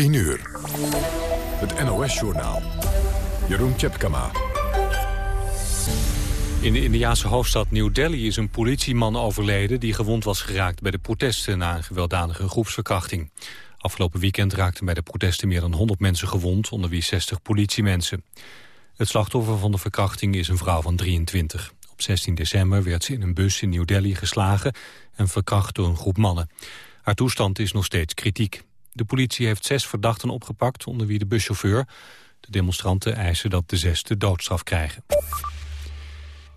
10 uur. Het NOS-journaal. Jeroen Tjepkama. In de Indiaanse hoofdstad New Delhi is een politieman overleden... die gewond was geraakt bij de protesten na een gewelddadige groepsverkrachting. Afgelopen weekend raakten bij de protesten meer dan 100 mensen gewond... onder wie 60 politiemensen. Het slachtoffer van de verkrachting is een vrouw van 23. Op 16 december werd ze in een bus in New Delhi geslagen... en verkracht door een groep mannen. Haar toestand is nog steeds kritiek. De politie heeft zes verdachten opgepakt, onder wie de buschauffeur. De demonstranten eisen dat de zes de doodstraf krijgen.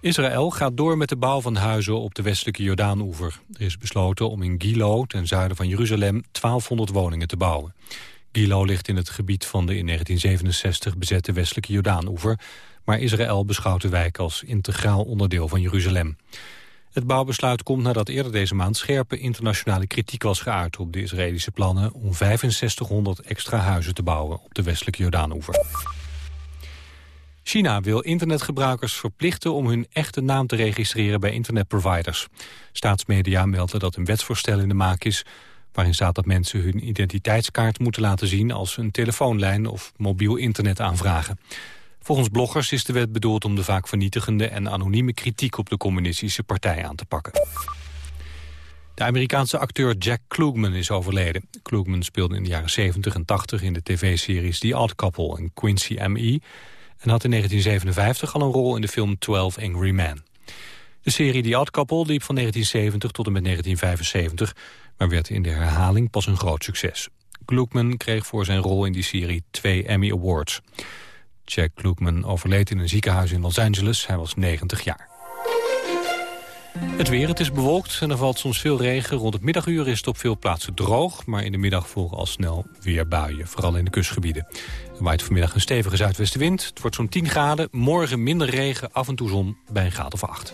Israël gaat door met de bouw van huizen op de westelijke Jordaanoever. Er is besloten om in Gilo, ten zuiden van Jeruzalem, 1200 woningen te bouwen. Gilo ligt in het gebied van de in 1967 bezette westelijke Jordaanoever... maar Israël beschouwt de wijk als integraal onderdeel van Jeruzalem. Het bouwbesluit komt nadat eerder deze maand scherpe internationale kritiek was geuit op de Israëlische plannen om 6500 extra huizen te bouwen op de westelijke Jordaanoever. China wil internetgebruikers verplichten om hun echte naam te registreren bij internetproviders. Staatsmedia melden dat een wetsvoorstel in de maak is waarin staat dat mensen hun identiteitskaart moeten laten zien als ze een telefoonlijn of mobiel internet aanvragen. Volgens bloggers is de wet bedoeld om de vaak vernietigende en anonieme kritiek op de communistische partij aan te pakken. De Amerikaanse acteur Jack Klugman is overleden. Klugman speelde in de jaren 70 en 80 in de tv-series The Odd Couple en Quincy M.E. en had in 1957 al een rol in de film 12 Angry Men. De serie The Odd Couple liep van 1970 tot en met 1975, maar werd in de herhaling pas een groot succes. Klugman kreeg voor zijn rol in die serie twee Emmy Awards. Jack Klugman overleed in een ziekenhuis in Los Angeles. Hij was 90 jaar. Het weer, het is bewolkt en er valt soms veel regen. Rond het middaguur is het op veel plaatsen droog... maar in de middag volgen al snel weer buien, vooral in de kustgebieden. Er waait vanmiddag een stevige zuidwestenwind. Het wordt zo'n 10 graden. Morgen minder regen, af en toe zon bij een graad of 8.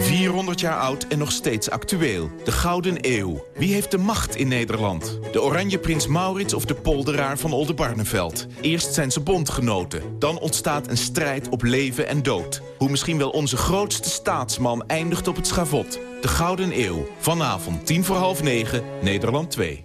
400 jaar oud en nog steeds actueel. De Gouden Eeuw. Wie heeft de macht in Nederland? De Oranje Prins Maurits of de polderaar van Oldenbarneveld? Eerst zijn ze bondgenoten. Dan ontstaat een strijd op leven en dood. Hoe misschien wel onze grootste staatsman eindigt op het schavot. De Gouden Eeuw. Vanavond 10 voor half 9, Nederland 2.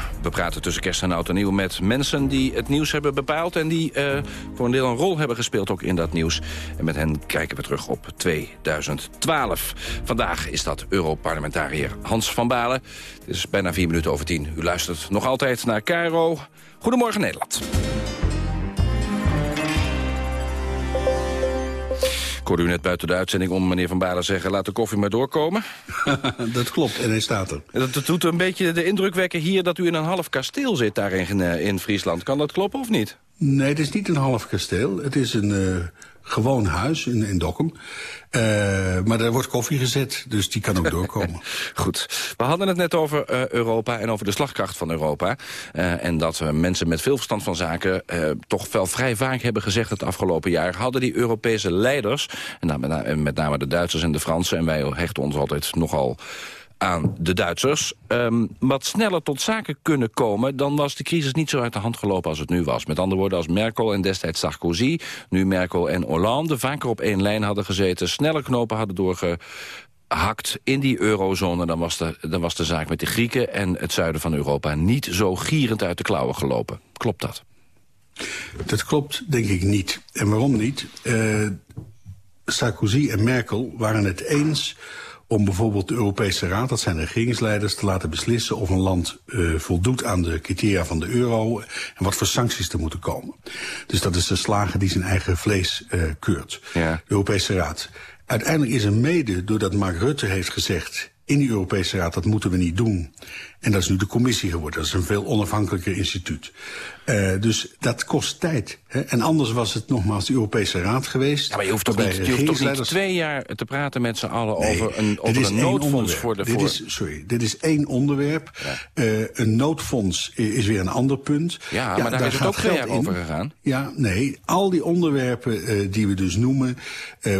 We praten tussen kerst en oud en nieuw met mensen die het nieuws hebben bepaald... en die uh, voor een deel een rol hebben gespeeld ook in dat nieuws. En met hen kijken we terug op 2012. Vandaag is dat Europarlementariër Hans van Balen. Het is bijna vier minuten over tien. U luistert nog altijd naar Caro. Goedemorgen Nederland. Hoorde u net buiten de uitzending om meneer Van Balen zeggen... laat de koffie maar doorkomen. dat klopt, en hij staat er. Dat doet een beetje de indruk wekken hier dat u in een half kasteel zit daar in, eh, in Friesland. Kan dat kloppen of niet? Nee, het is niet een half kasteel. Het is een uh, gewoon huis in, in Dokkum. Uh, maar daar wordt koffie gezet, dus die kan ook doorkomen. Goed. We hadden het net over uh, Europa en over de slagkracht van Europa. Uh, en dat mensen met veel verstand van zaken toch wel vrij vaak hebben gezegd het afgelopen jaar. Hadden die Europese leiders, en dan met, met name de Duitsers en de Fransen... en wij hechten ons altijd nogal aan de Duitsers... Um, wat sneller tot zaken kunnen komen... dan was de crisis niet zo uit de hand gelopen als het nu was. Met andere woorden, als Merkel en destijds Sarkozy... nu Merkel en Hollande vaker op één lijn hadden gezeten... sneller knopen hadden doorgehakt in die eurozone... Dan was, de, dan was de zaak met de Grieken en het zuiden van Europa... niet zo gierend uit de klauwen gelopen. Klopt dat? Dat klopt, denk ik niet. En waarom niet? Uh, Sarkozy en Merkel waren het eens om bijvoorbeeld de Europese Raad, dat zijn regeringsleiders, te laten beslissen of een land uh, voldoet aan de criteria van de euro en wat voor sancties er moeten komen. Dus dat is de slager die zijn eigen vlees uh, keurt. Ja. De Europese Raad. Uiteindelijk is er mede doordat Mark Rutte heeft gezegd in die Europese Raad, dat moeten we niet doen. En dat is nu de commissie geworden. Dat is een veel onafhankelijker instituut. Uh, dus dat kost tijd. Hè? En anders was het nogmaals de Europese Raad geweest. Ja, maar je hoeft toch niet, je hoeft toch niet twee jaar te praten met z'n allen nee, over een, over een noodfonds voor de... Dit voor... is, sorry, dit is één onderwerp. Ja. Uh, een noodfonds is weer een ander punt. Ja, ja maar daar, daar is het ook twee jaar in. over gegaan. Ja, nee. Al die onderwerpen uh, die we dus noemen.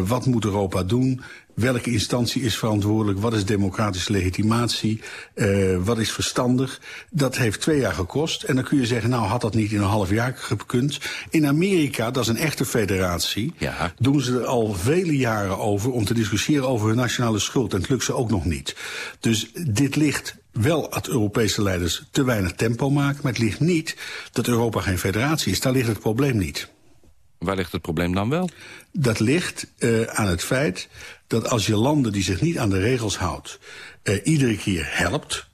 wat moet Europa doen? Welke instantie is verantwoordelijk? Wat is democratische legitimatie? Uh, wat is verstandig? Dat heeft twee jaar gekost. En dan kun je zeggen, nou had dat niet in een half jaar gekund. In Amerika, dat is een echte federatie, ja. doen ze er al vele jaren over om te discussiëren over hun nationale schuld. En het lukt ze ook nog niet. Dus dit ligt wel dat Europese leiders te weinig tempo maken. Maar het ligt niet dat Europa geen federatie is. Daar ligt het probleem niet. Waar ligt het probleem dan wel? Dat ligt uh, aan het feit dat als je landen die zich niet aan de regels houdt... Uh, iedere keer helpt,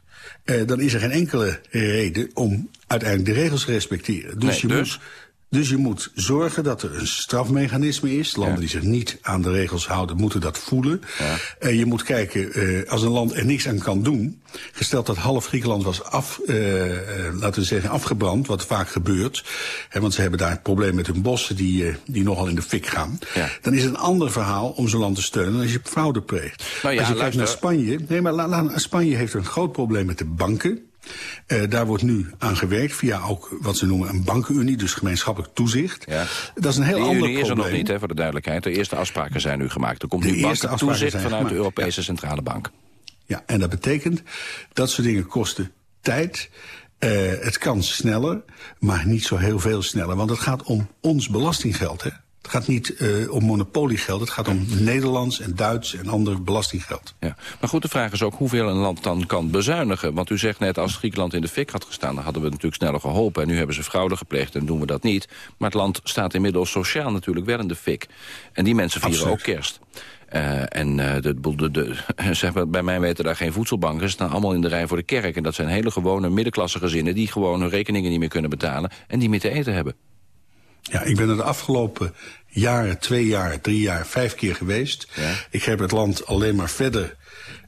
uh, dan is er geen enkele reden om uiteindelijk de regels te respecteren. Dus nee, je dus? moet dus je moet zorgen dat er een strafmechanisme is. Landen ja. die zich niet aan de regels houden, moeten dat voelen. Ja. En je moet kijken, uh, als een land er niks aan kan doen... gesteld dat half Griekenland was af, uh, laten we zeggen, afgebrand... wat vaak gebeurt, hè, want ze hebben daar het probleem met hun bossen... die, die nogal in de fik gaan. Ja. Dan is het een ander verhaal om zo'n land te steunen... als je fraude pleegt. Nou als je kijkt naar Spanje... Nee, maar la, la, Spanje heeft een groot probleem met de banken... Uh, daar wordt nu aan gewerkt via ook wat ze noemen een bankenunie, dus gemeenschappelijk toezicht. Ja. Dat is een heel Die ander unie is er probleem. nog niet, hè, voor de duidelijkheid. De eerste afspraken zijn nu gemaakt. Er komt De nu bankentoezicht zijn vanuit de Europese Centrale Bank. Ja, en dat betekent dat soort dingen kosten tijd. Uh, het kan sneller, maar niet zo heel veel sneller. Want het gaat om ons belastinggeld, hè. Het gaat niet uh, om monopoliegeld, het gaat om Nederlands en Duits en ander belastinggeld. Ja. Maar goed, de vraag is ook hoeveel een land dan kan bezuinigen. Want u zegt net, als Griekenland in de fik had gestaan... dan hadden we natuurlijk sneller geholpen. En nu hebben ze fraude gepleegd en doen we dat niet. Maar het land staat inmiddels sociaal natuurlijk wel in de fik. En die mensen vieren Absoluut. ook kerst. Uh, en uh, de, de, de, zeg maar, bij mij weten daar geen voedselbanken. Ze staan allemaal in de rij voor de kerk. En dat zijn hele gewone middenklasse gezinnen... die gewoon hun rekeningen niet meer kunnen betalen... en die meer te eten hebben. Ja, ik ben er de afgelopen jaren, twee jaar, drie jaar, vijf keer geweest. Ja. Ik heb het land alleen maar verder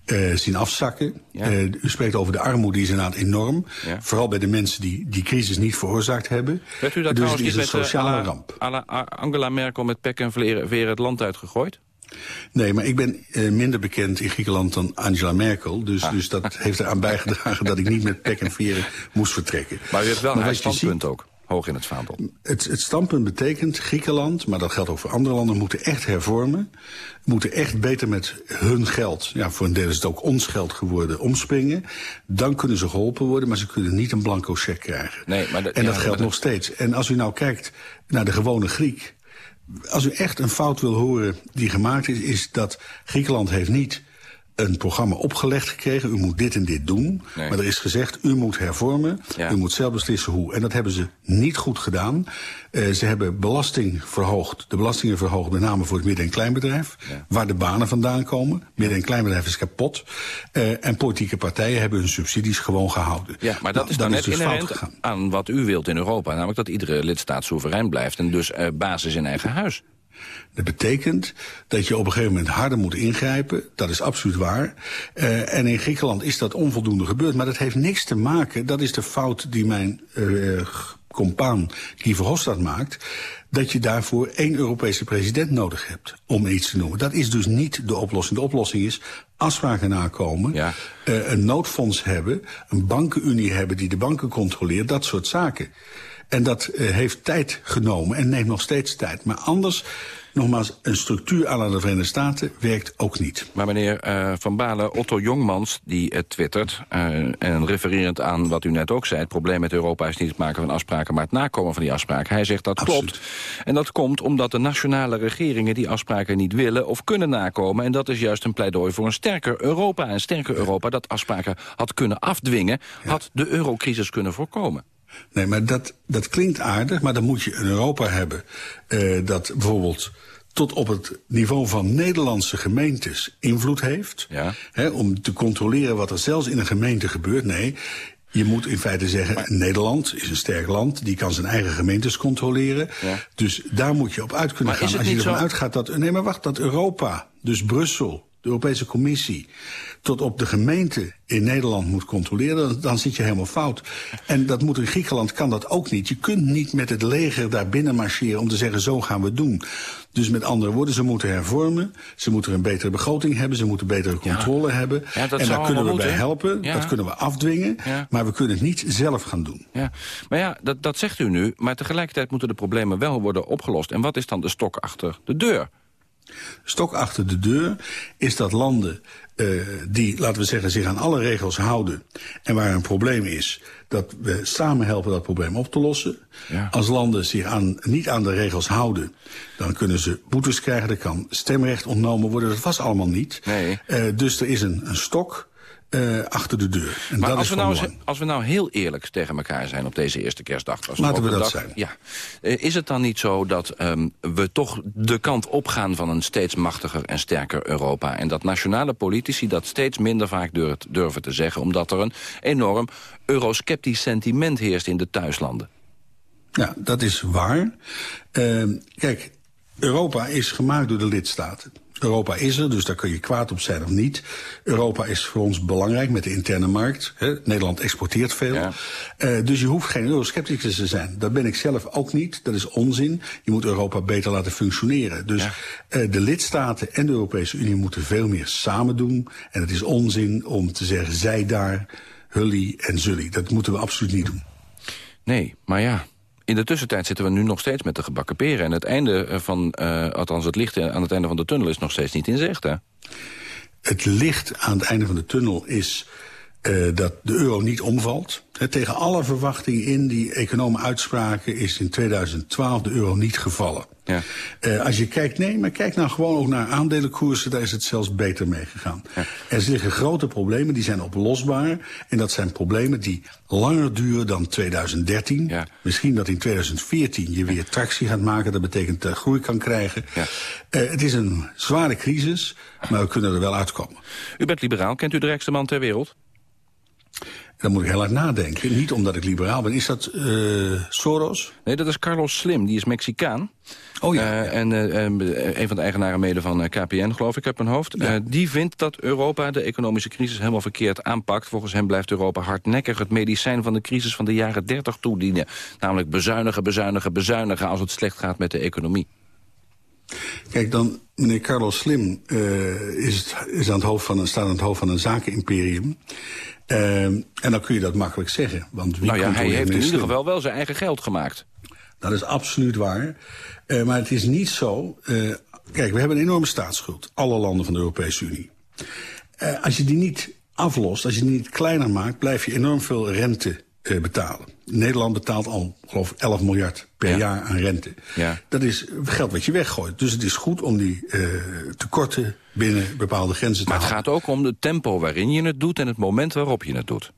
uh, zien afzakken. Ja. Uh, u spreekt over de armoede, die is inderdaad enorm. Ja. Vooral bij de mensen die die crisis niet veroorzaakt hebben. U dat dus trouwens het is een met sociale uh, ramp. Angela Merkel met pek en veren het land uitgegooid? Nee, maar ik ben uh, minder bekend in Griekenland dan Angela Merkel. Dus, ah. dus dat heeft eraan bijgedragen dat ik niet met pek en veren moest vertrekken. Maar u hebt wel een standpunt ook hoog in het vaandel. Het, het standpunt betekent Griekenland, maar dat geldt ook voor andere landen, moeten echt hervormen. Moeten echt beter met hun geld, ja, voor een deel is het ook ons geld geworden, omspringen. Dan kunnen ze geholpen worden, maar ze kunnen niet een blanco cheque krijgen. Nee, maar en dat ja, geldt nog steeds. En als u nou kijkt naar de gewone Griek. Als u echt een fout wil horen die gemaakt is, is dat Griekenland heeft niet een programma opgelegd gekregen. U moet dit en dit doen. Nee. Maar er is gezegd, u moet hervormen. Ja. U moet zelf beslissen hoe. En dat hebben ze niet goed gedaan. Uh, ze hebben belasting verhoogd. De belastingen verhoogd met name voor het midden- en kleinbedrijf. Ja. Waar de banen vandaan komen. Midden- en kleinbedrijf is kapot. Uh, en politieke partijen hebben hun subsidies gewoon gehouden. Ja, maar dat nou, is dan net is dus inherent aan wat u wilt in Europa. Namelijk dat iedere lidstaat soeverein blijft. En dus uh, basis in eigen huis. Dat betekent dat je op een gegeven moment harder moet ingrijpen. Dat is absoluut waar. Uh, en in Griekenland is dat onvoldoende gebeurd. Maar dat heeft niks te maken, dat is de fout die mijn uh, compaan Guy Verhofstadt maakt... dat je daarvoor één Europese president nodig hebt om iets te noemen. Dat is dus niet de oplossing. De oplossing is afspraken nakomen, ja. uh, een noodfonds hebben... een bankenunie hebben die de banken controleert, dat soort zaken. En dat uh, heeft tijd genomen en neemt nog steeds tijd. Maar anders, nogmaals, een structuur aan de Verenigde Staten werkt ook niet. Maar meneer uh, Van Balen, Otto Jongmans, die uh, twittert... en refererend aan wat u net ook zei... het probleem met Europa is niet het maken van afspraken... maar het nakomen van die afspraken. Hij zegt dat Absoluut. klopt. En dat komt omdat de nationale regeringen die afspraken niet willen... of kunnen nakomen. En dat is juist een pleidooi voor een sterker Europa. En sterker Europa dat afspraken had kunnen afdwingen... Ja. had de eurocrisis kunnen voorkomen. Nee, maar dat, dat klinkt aardig, maar dan moet je een Europa hebben... Uh, dat bijvoorbeeld tot op het niveau van Nederlandse gemeentes invloed heeft. Ja. Hè, om te controleren wat er zelfs in een gemeente gebeurt. Nee, je moet in feite zeggen, Nederland is een sterk land. Die kan zijn eigen gemeentes controleren. Ja. Dus daar moet je op uit kunnen Maar gaan. Als je ervan zo- uitgaat dat... Nee, maar wacht, dat Europa, dus Brussel, de Europese Commissie... tot op de gemeente in Nederland moet controleren... dan, zit je helemaal fout. En dat moet in Griekenland, kan dat ook niet. Je kunt niet met het leger daar binnen marcheren... om te zeggen, zo gaan we het doen. Dus met andere woorden, ze moeten hervormen. Ze moeten een betere begroting hebben. Ze moeten betere controle hebben. Ja, en daar kunnen we bij helpen. Ja. Dat kunnen we afdwingen. Maar we kunnen het niet zelf gaan doen. Ja, maar ja, dat, dat zegt u nu. Maar tegelijkertijd moeten de problemen wel worden opgelost. En wat is dan de stok achter de deur? Stok achter de deur is dat landen eh, die, laten we zeggen, zich aan alle regels houden... en waar een probleem is, dat we samen helpen dat probleem op te lossen. Ja. Als landen zich aan, niet aan de regels houden, dan kunnen ze boetes krijgen... er kan stemrecht ontnomen worden, dat was allemaal niet. Nee. Eh, dus er is een, een stok eh, achter de deur. En Maar dat als is we, nou, belang. als we nou heel eerlijk tegen elkaar zijn op deze eerste kerstdag... Als Laten we dat dag- zijn. Ja. Eh, Is het dan niet zo dat ehm, we toch de kant opgaan van een steeds machtiger en sterker Europa... en dat nationale politici dat steeds minder vaak dur- durven te zeggen... omdat er een enorm eurosceptisch sentiment heerst in de thuislanden? Ja, dat is waar. Ehm, kijk, Europa is gemaakt door de lidstaten. Europa is er, dus daar kun je kwaad op zijn of niet. Europa is voor ons belangrijk met de interne markt. Hè. Nederland exporteert veel. Ja. Eh, dus je hoeft geen euroscepticus te zijn. Dat ben ik zelf ook niet. Dat is onzin. Je moet Europa beter laten functioneren. Dus Ja. eh, de lidstaten en de Europese Unie moeten veel meer samen doen. En het is onzin om te zeggen zij daar, hully en zully. Dat moeten we absoluut niet doen. Nee, maar ja. In de tussentijd zitten we nu nog steeds met de gebakken peren. En het einde eh, van, eh, althans het licht aan het einde van de tunnel is nog steeds niet in zicht, hè? Het licht aan het einde van de tunnel is eh, dat de euro niet omvalt. Tegen alle verwachtingen in die economen uitspraken... is in 2012 de euro niet gevallen. Ja. Eh, als je kijkt, nee, maar kijk nou gewoon ook naar aandelenkoersen... daar is het zelfs beter mee gegaan. Er liggen grote problemen, die zijn oplosbaar. En dat zijn problemen die langer duren dan 2013. Ja. Misschien dat in 2014 je weer tractie gaat maken. Dat betekent dat je groei kan krijgen. Ja. Eh, het is een zware crisis, maar we kunnen er wel uitkomen. U bent liberaal, kent u de rijkste man ter wereld? Dan moet ik heel hard nadenken. Niet omdat ik liberaal ben. Is dat eh, Soros? Nee, dat is Carlos Slim, die is Mexicaan. Oh ja, Eh. En eh, een van de eigenaren mede van KPN, geloof ik, heb mijn hoofd. Eh, die vindt dat Europa de economische crisis helemaal verkeerd aanpakt. Volgens hem blijft Europa hardnekkig het medicijn van de crisis van de jaren 30 toedienen. Namelijk bezuinigen, bezuinigen, bezuinigen als het slecht gaat met de economie. Kijk, dan meneer Carlos Slim eh, is, is aan het hoofd van een, staat aan het hoofd van een zakenimperium. Eh, en dan kun je dat makkelijk zeggen. Want wie nou ja, hij heeft in ieder geval wel zijn eigen geld gemaakt. Dat is absoluut waar. Eh, maar het is niet zo... kijk, we hebben een enorme staatsschuld. Alle landen van de Europese Unie. Als je die niet aflost, als je die niet kleiner maakt... blijf je enorm veel rente eh, betalen. Nederland betaalt al, geloof ik, 11 miljard per Ja. jaar aan rente. Ja. Dat is geld wat je weggooit. Dus het is goed om die eh, tekorten binnen bepaalde grenzen te Maar het gaat ook om het tempo waarin je het doet en het moment waarop je het doet.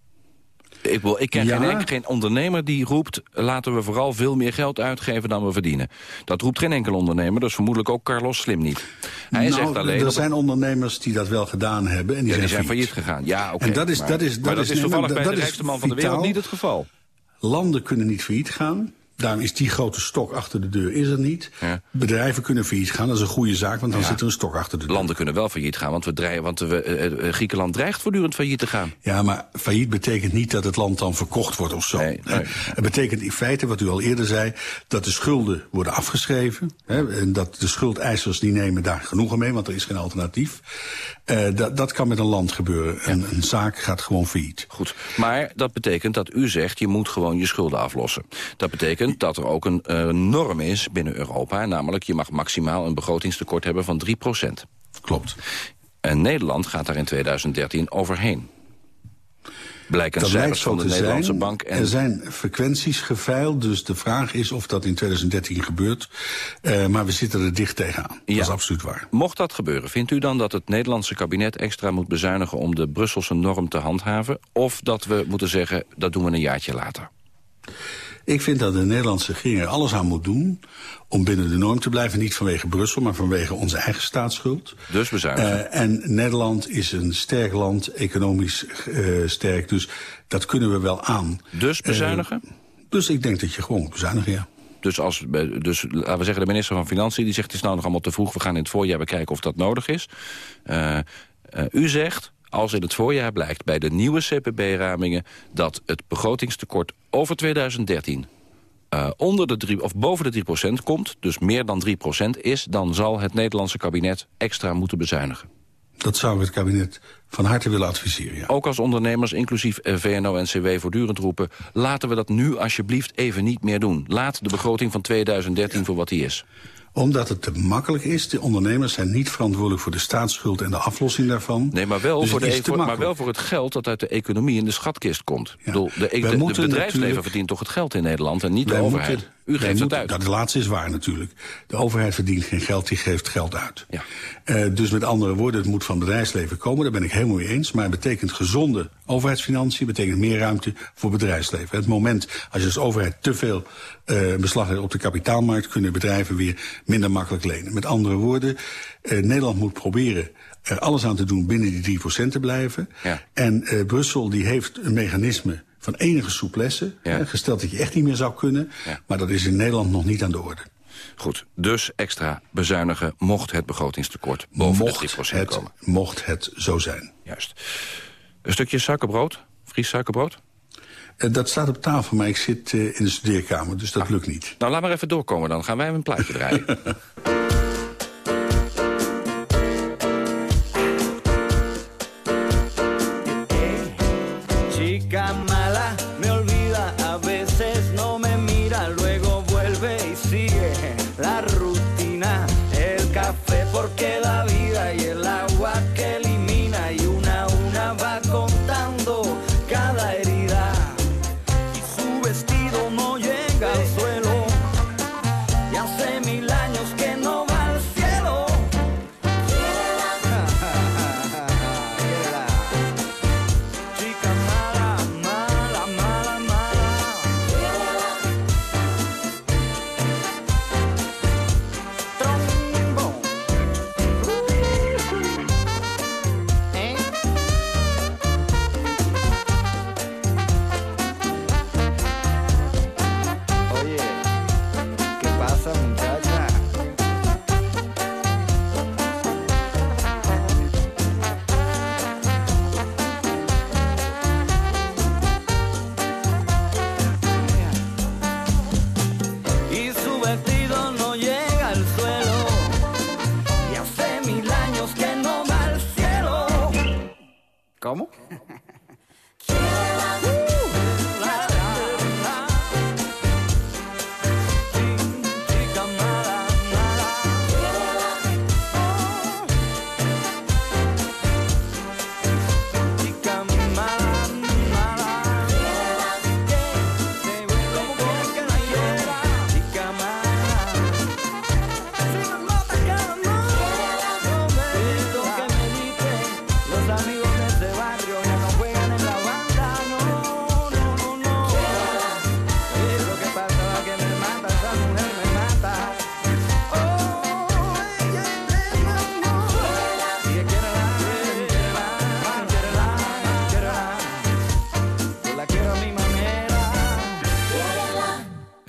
Ik, wil, ik ken Ja. geen, geen ondernemer die roept... laten we vooral veel meer geld uitgeven dan we verdienen. Dat roept geen enkel ondernemer, dus vermoedelijk ook Carlos Slim niet. Hij Nou, zegt alleen... er zijn ondernemers die dat wel gedaan hebben. En die ja, die zijn zijn failliet gegaan. Ja, oké. En dat is- maar, dat is- maar dat is- toevallig bij dat de rijkste man van de wereld niet het geval. Landen kunnen niet failliet gaan. Daarom is die grote stok achter de deur is er niet. Ja. Bedrijven kunnen failliet gaan. Dat is een goede zaak, want dan zit er een stok achter de deur. Landen kunnen wel failliet gaan, want, we dreigen, want we, eh, eh, Griekenland dreigt voortdurend failliet te gaan. Ja, maar failliet betekent niet dat het land dan verkocht wordt of zo. Nee, nee. Eh, Het betekent in feite, wat u al eerder zei, dat de schulden worden afgeschreven. Hè, en dat de schuldeisers die nemen daar genoegen mee, want er is geen alternatief. Eh, dat, dat kan met een land gebeuren. Een, een zaak gaat gewoon failliet. Goed, maar dat betekent dat u zegt... je moet gewoon je schulden aflossen. Dat betekent dat er ook een eh, norm is binnen Europa... namelijk je mag maximaal een begrotingstekort hebben van 3% Klopt. En Nederland gaat daar in 2013 overheen. Blijken Dat lijkt cijfers van de Nederlandse zijn. bank. En Er zijn frequenties geveild, dus de vraag is of dat in 2013 gebeurt. Eh, maar we zitten er dicht tegenaan. Dat is absoluut waar. Mocht dat gebeuren, vindt u dan dat het Nederlandse kabinet extra moet bezuinigen... om de Brusselse norm te handhaven? Of dat we moeten zeggen, dat doen we een jaartje later? Ik vind dat de Nederlandse regering er alles aan moet doen om binnen de norm te blijven. Niet vanwege Brussel, maar vanwege onze eigen staatsschuld. Dus bezuinigen. Uh, en Nederland is een sterk land, economisch uh, sterk. Dus dat kunnen we wel aan. Dus bezuinigen? Uh, dus ik denk dat je gewoon moet bezuinigen, ja. Dus, als, dus laten we zeggen, de minister van Financiën die zegt... het is nou nog allemaal te vroeg, we gaan in het voorjaar bekijken of dat nodig is. U zegt, als in het voorjaar blijkt bij de nieuwe CPB-ramingen... dat het begrotingstekort over 2013 uh, onder de drie, of boven de 3% komt... dus meer dan 3% is... dan zal het Nederlandse kabinet extra moeten bezuinigen. Dat zou het kabinet van harte willen adviseren, ja. Ook als ondernemers, inclusief VNO en CW, voortdurend roepen... laten we dat nu alsjeblieft even niet meer doen. Laat de begroting van 2013 ja. voor wat die is omdat het te makkelijk is. De ondernemers zijn niet verantwoordelijk voor de staatsschuld en de aflossing daarvan. Nee, maar wel, dus voor, de, voor, maar wel voor het geld dat uit de economie in de schatkist komt. Ja. Bedoel, de, de, de bedrijfsleven verdient toch het geld in Nederland en niet de overheid. Moeten, U geeft het uit. Dat laatste is waar natuurlijk. De overheid verdient geen geld, die geeft geld uit. Ja. Uh, dus met andere woorden, het moet van het bedrijfsleven komen. Daar ben ik helemaal mee eens. Maar het betekent gezonde overheidsfinanciën, betekent meer ruimte voor bedrijfsleven. Het moment als je als overheid te veel uh, beslag hebt op de kapitaalmarkt... kunnen bedrijven weer minder makkelijk lenen. Met andere woorden, uh, Nederland moet proberen er alles aan te doen binnen die 3% te blijven. Ja. En Brussel die heeft een mechanisme van enige souplesse. Ja. Gesteld dat je echt niet meer zou kunnen. Ja. Maar dat is in Nederland nog niet aan de orde. Goed, dus extra bezuinigen mocht het begrotingstekort boven mocht de 3% het, komen. Mocht het zo zijn. Juist. Een stukje suikerbrood, Fries suikerbrood? Uh, dat staat op tafel, maar ik zit uh, in de studeerkamer, dus dat ah. lukt niet. Nou, laat maar even doorkomen, dan gaan wij een plaatje draaien.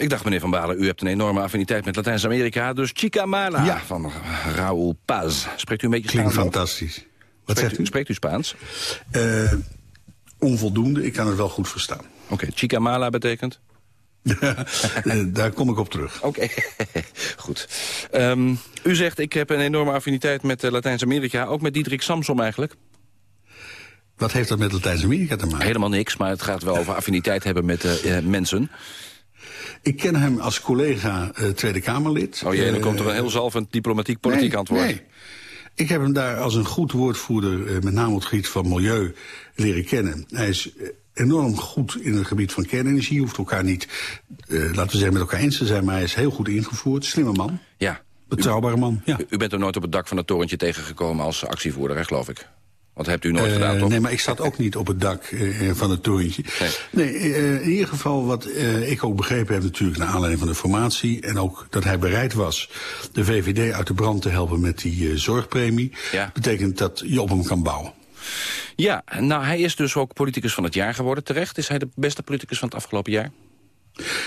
Ik dacht, meneer Van Balen, u hebt een enorme affiniteit met Latijns-Amerika... dus Chica Mala ja. van Raúl Paz. Spreekt u een beetje Klinkt Spaans? fantastisch. Wat spreekt zegt u? Spreekt u Spaans? Uh, onvoldoende, ik kan het wel goed verstaan. Oké, okay. Chica Mala betekent? Daar kom ik op terug. Oké, okay. goed. Um, u zegt, ik heb een enorme affiniteit met uh, Latijns-Amerika... ook met Diederik Samsom eigenlijk? Wat heeft dat met Latijns-Amerika te maken? Helemaal niks, maar het gaat wel over affiniteit hebben met uh, mensen. Ik ken hem als collega uh, Tweede Kamerlid. Oh jee, dan komt er een heel zalvend diplomatiek-politiek nee, antwoord. Nee. Ik heb hem daar als een goed woordvoerder, uh, met name op het gebied van milieu, leren kennen. Hij is enorm goed in het gebied van kernenergie. Hoeft elkaar niet, uh, laten we zeggen, met elkaar eens te zijn. Maar hij is heel goed ingevoerd. Slimme man. Ja. Betrouwbare man, ja. U, u bent er nooit op het dak van het torentje tegengekomen als actievoerder, hè, geloof ik? Want hebt u nooit gedaan, Eh, toch? Nee, maar ik zat ook niet op het dak eh, van het torentje. Nee. Nee, eh, in ieder geval wat eh, ik ook begrepen heb natuurlijk... naar aanleiding van de formatie... en ook dat hij bereid was de VVD uit de brand te helpen met die eh, zorgpremie... Ja. betekent dat je op hem kan bouwen. Ja, nou, hij is dus ook politicus van het jaar geworden. Terecht is hij de beste politicus van het afgelopen jaar?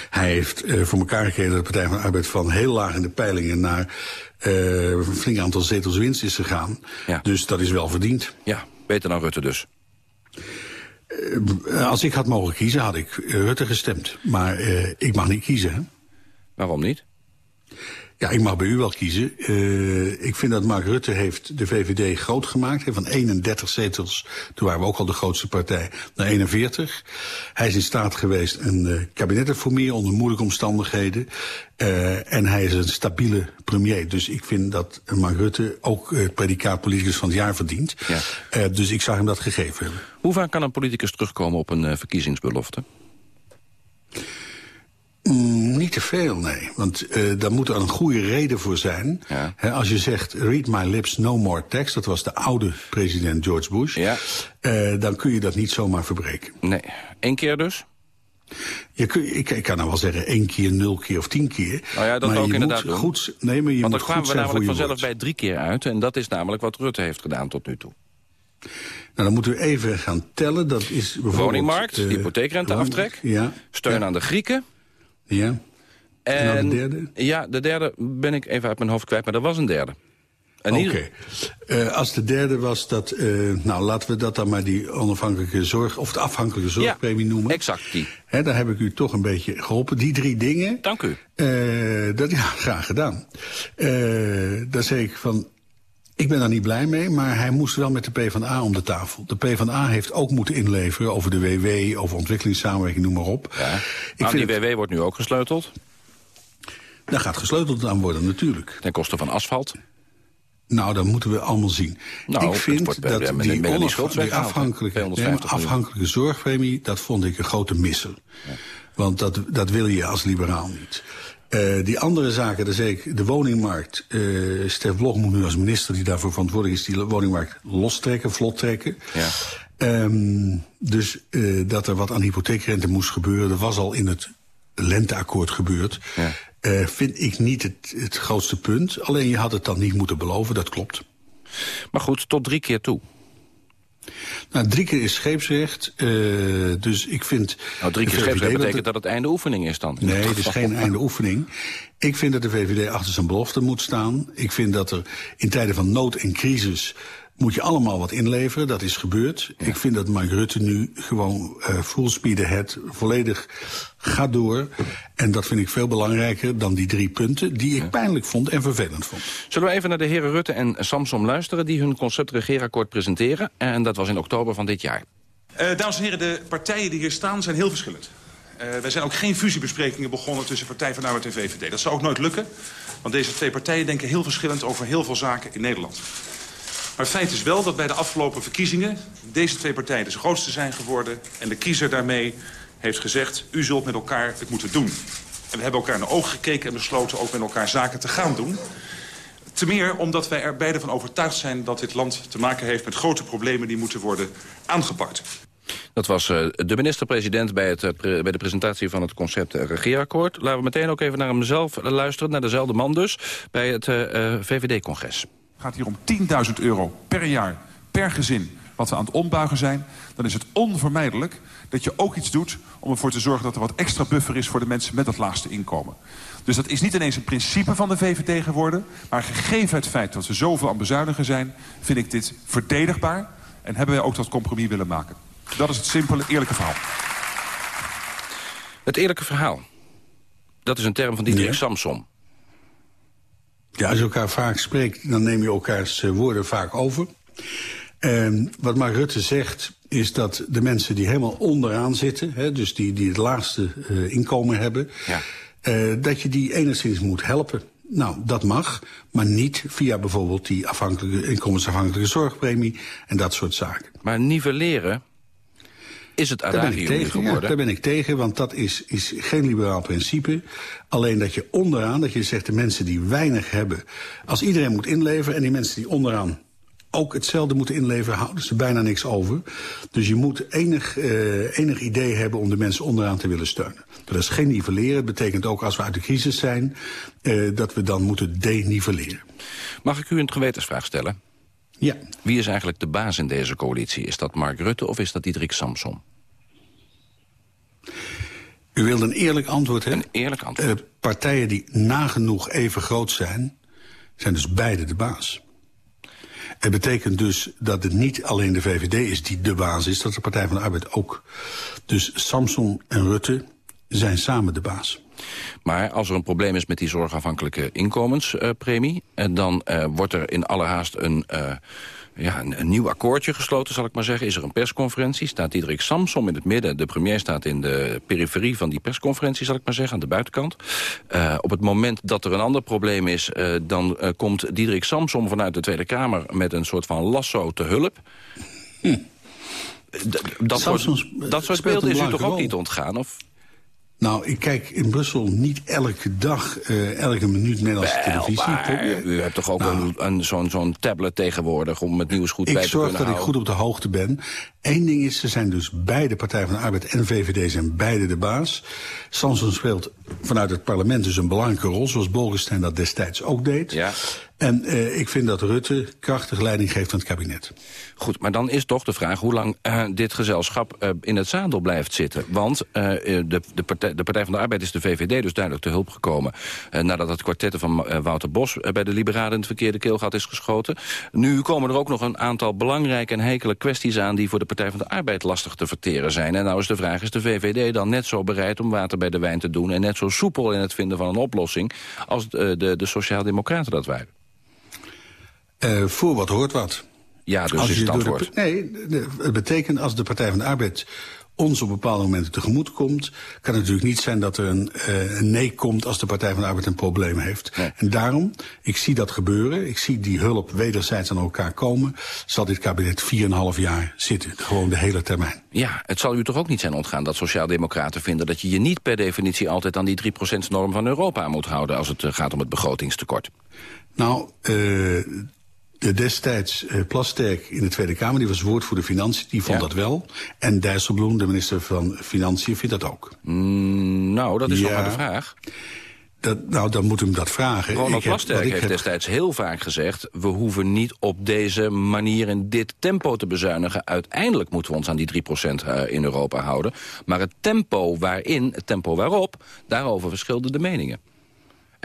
Hij heeft eh, voor elkaar gekregen dat de Partij van de Arbeid... van heel laag in de peilingen naar eh, een flink aantal zetels winst is gegaan. Ja. Dus dat is wel verdiend. Ja, beter dan Rutte dus. Eh, als ik had mogen kiezen, had ik Rutte gestemd. Maar ik mag niet kiezen, hè? Waarom niet? Ja, ik mag bij u wel kiezen. Uh, ik vind dat Mark Rutte heeft de VVD groot gemaakt. Van 31 zetels, toen waren we ook al de grootste partij, naar 41. Hij is in staat geweest een uh, kabinet te formeren onder moeilijke omstandigheden. Uh, en hij is een stabiele premier. Dus ik vind dat Mark Rutte ook het predicaat politicus van het jaar verdient. Ja. dus ik zou hem dat gegeven hebben. Hoe vaak kan een politicus terugkomen op een verkiezingsbelofte? Niet te veel, nee. Want uh, daar moet er een goede reden voor zijn. Ja. He, als je zegt, read my lips, no more text... dat was de oude president George Bush... Ja. Uh, dan kun je dat niet zomaar verbreken. Nee. Eén keer dus? Je kun, ik, ik kan nou wel zeggen één keer, nul keer of tien keer. Nou ja, dat maar ook je inderdaad moet. Goed, nee, maar je Want dan kwamen we namelijk vanzelf woord. bij drie keer uit. En dat is namelijk wat Rutte heeft gedaan tot nu toe. Nou, dan moeten we even gaan tellen. Dat is bijvoorbeeld... Woningmarkt, uh, hypotheekrenteaftrek, Ja. steun ja. aan de Grieken. Ja. En, en de derde? Ja, de derde ben ik even uit mijn hoofd kwijt, maar er was een derde. Oké. Okay. Uh, als de derde was dat, uh, nou laten we dat dan maar die onafhankelijke zorg, of de afhankelijke zorgpremie ja, noemen. exact die. He, daar heb ik u toch een beetje geholpen. Die drie dingen. Dank u. Uh, dat, ja, graag gedaan. daar zeg ik van, ik ben daar niet blij mee, maar hij moest wel met de PvdA om de tafel. De PvdA heeft ook moeten inleveren over de WW, over ontwikkelingssamenwerking, noem maar op. Ja. Ik nou, vind die WW wordt nu ook gesleuteld. Daar gaat gesleuteld aan worden, natuurlijk. Ten koste van asfalt. Nou, dat moeten we allemaal zien. Nou, ik vind wordt, dat die, die afhankelijke, nee, afhankelijke zorgpremie... dat vond ik een grote misser. Ja. Want dat, dat wil je als liberaal niet. Uh, die andere zaken, dus ik, de woningmarkt. Uh, Stef Blok moet nu als minister die daarvoor verantwoordelijk is... die woningmarkt lostrekken, vlot trekken. Ja. Um, dus uh, dat er wat aan hypotheekrente moest gebeuren... dat was al in het lenteakkoord gebeurd. Ja. Uh, vind ik niet het, het grootste punt. Alleen je had het dan niet moeten beloven, dat klopt. Maar goed, tot drie keer toe. Nou, drie keer is scheepsrecht, uh, dus ik vind... Nou, drie keer scheepsrecht betekent dat het einde oefening is dan? Nee, het is geen einde oefening. Ik vind dat de VVD achter zijn belofte moet staan. Ik vind dat er in tijden van nood en crisis moet je allemaal wat inleveren. Dat is gebeurd. Ja. Ik vind dat Mark Rutte nu gewoon uh, full speed ahead volledig gaat door. En dat vind ik veel belangrijker dan die drie punten... die ik ja. pijnlijk vond en vervelend vond. Zullen we even naar de heren Rutte en Samsom luisteren... die hun concept regeerakkoord presenteren. En dat was in oktober van dit jaar. Uh, dames en heren, de partijen die hier staan zijn heel verschillend. Uh, wij zijn ook geen fusiebesprekingen begonnen tussen Partij van de Arbeid en VVD. Dat zou ook nooit lukken, want deze twee partijen denken heel verschillend over heel veel zaken in Nederland. Maar feit is wel dat bij de afgelopen verkiezingen... deze twee partijen de grootste zijn geworden... en de kiezer daarmee heeft gezegd... u zult met elkaar het moeten doen. En we hebben elkaar in de ogen gekeken en besloten ook met elkaar zaken te gaan doen. Te meer omdat wij er beide van overtuigd zijn... dat dit land te maken heeft met grote problemen die moeten worden aangepakt. Dat was uh, de minister-president bij, pre bij de presentatie van het concept regeerakkoord. Laten we meteen ook even naar hem zelf luisteren, naar dezelfde man dus... bij het VVD-congres. Het gaat hier om 10.000 euro per jaar, per gezin, wat we aan het ombuigen zijn... dan is het onvermijdelijk dat je ook iets doet om ervoor te zorgen... dat er wat extra buffer is voor de mensen met het laagste inkomen. Dus dat is niet ineens een principe van de VVD geworden... maar gegeven het feit dat we zoveel aan bezuinigen zijn... vind ik dit verdedigbaar en hebben wij ook dat compromis willen maken. Dat is het simpele, eerlijke verhaal. Het eerlijke verhaal. Dat is een term van Diederik Ja. Samsom. Ja, als je elkaar vaak spreekt, dan neem je elkaars uh, woorden vaak over. En wat Mark Rutte zegt, is dat de mensen die helemaal onderaan zitten... Hè, dus die, die het laagste uh, inkomen hebben... Ja. Uh, dat je die enigszins moet helpen. Nou, dat mag, maar niet via bijvoorbeeld die afhankelijke, inkomensafhankelijke zorgpremie... en dat soort zaken. Maar nivelleren is het Daar ben ik adagium nu tegen, ja, geworden. daar ben ik tegen, want dat is, is geen liberaal principe. Alleen dat je onderaan, dat je zegt de mensen die weinig hebben... als iedereen moet inleveren en die mensen die onderaan ook hetzelfde moeten inleveren, houden ze bijna niks over. Dus je moet enig, uh, enig idee hebben om de mensen onderaan te willen steunen. Dat is geen nivelleren. Het betekent ook als we uit de crisis zijn, uh, dat we dan moeten denivelleren. Mag ik u een gewetensvraag stellen? Ja. Wie is eigenlijk de baas in deze coalitie? Is dat Mark Rutte of is dat Diederik Samson? U wilt een eerlijk antwoord hebben? Een eerlijk antwoord. Uh, partijen die nagenoeg even groot zijn, zijn dus beide de baas. Het betekent dus dat het niet alleen de VVD is die de baas is... dat de Partij van de Arbeid ook. Dus Samson en Rutte zijn samen de baas. Maar als er een probleem is met die zorgafhankelijke inkomenspremie... Uh, dan uh, wordt er in allerhaast een... Ja, een, een, nieuw akkoordje gesloten, zal ik maar zeggen. Is er een persconferentie, staat Diederik Samsom in het midden. De premier staat in de periferie van die persconferentie, zal ik maar zeggen, aan de buitenkant. Uh, op het moment dat er een ander probleem is, uh, dan uh, komt Diederik Samsom vanuit de Tweede Kamer... met een soort van lasso te hulp. Hm. Dat, soort, dat soort beelden is u toch ook rol. niet ontgaan? Of? Nou, ik kijk in Brussel niet elke dag, uh, elke minuut Nederlandse Wel, televisie. Maar, u hebt toch ook nou, een, een, zo'n zo'n tablet tegenwoordig om het nieuws goed bij te kunnen houden? Ik zorg dat ik goed op de hoogte ben. Eén ding is, ze zijn dus beide Partij van de Arbeid en VVD zijn beide de baas. Samson speelt vanuit het parlement dus een belangrijke rol, zoals Bolkestein dat destijds ook deed. Ja. En uh, ik vind dat Rutte krachtig leiding geeft aan het kabinet. Goed, maar dan is toch de vraag hoe lang uh, dit gezelschap uh, in het zadel blijft zitten. Want de, de, partij, de Partij van de Arbeid is de VVD dus duidelijk te hulp gekomen... nadat het kwartetten van Wouter Bos bij de Liberalen in het verkeerde keelgat is geschoten. Nu komen er ook nog een aantal belangrijke en hekele kwesties aan... die voor de Partij van de Arbeid lastig te verteren zijn. En nou is de vraag, is de VVD dan net zo bereid om water bij de wijn te doen... en net zo soepel in het vinden van een oplossing als de, de, de Sociaaldemocraten dat waren? Uh, voor wat hoort wat. Ja, dus als is het antwoord. De, nee, het betekent als de Partij van de Arbeid ons op bepaalde momenten tegemoet komt... kan het natuurlijk niet zijn dat er een, uh, een nee komt als de Partij van de Arbeid een probleem heeft. Nee. En daarom, ik zie dat gebeuren, ik zie die hulp wederzijds aan elkaar komen... zal dit kabinet 4,5 jaar zitten, gewoon de hele termijn. Ja, het zal u toch ook niet zijn ontgaan dat sociaaldemocraten vinden... dat je je niet per definitie altijd aan die 3%-norm van Europa moet houden... als het uh, gaat om het begrotingstekort. Nou, uh, de destijds uh, Plasterk in de Tweede Kamer, die was woordvoerder Financiën, die vond Ja. dat wel. En Dijsselbloem, de minister van Financiën, vindt dat ook. Mm, nou, dat is nog Ja. maar de vraag. Dat, nou, dan moet u hem dat vragen. Ronald Ik heb- Plasterk ik heeft heb- destijds heel vaak gezegd... we hoeven niet op deze manier in dit tempo te bezuinigen. Uiteindelijk moeten we ons aan die 3% eh, in Europa houden. Maar het tempo waarin, het tempo waarop... daarover verschilden de meningen.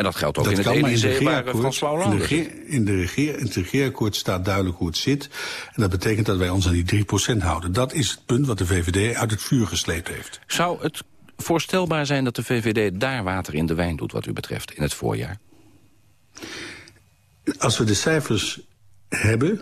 En dat geldt ook Dat in het kan, maar in, de in, de regeer- het regeerakkoord staat duidelijk hoe het zit. En dat betekent dat wij ons aan die 3% houden. Dat is het punt wat de VVD uit het vuur gesleept heeft. Zou het voorstelbaar zijn dat de VVD daar water in de wijn doet... wat u betreft, in het voorjaar? Als we de cijfers hebben,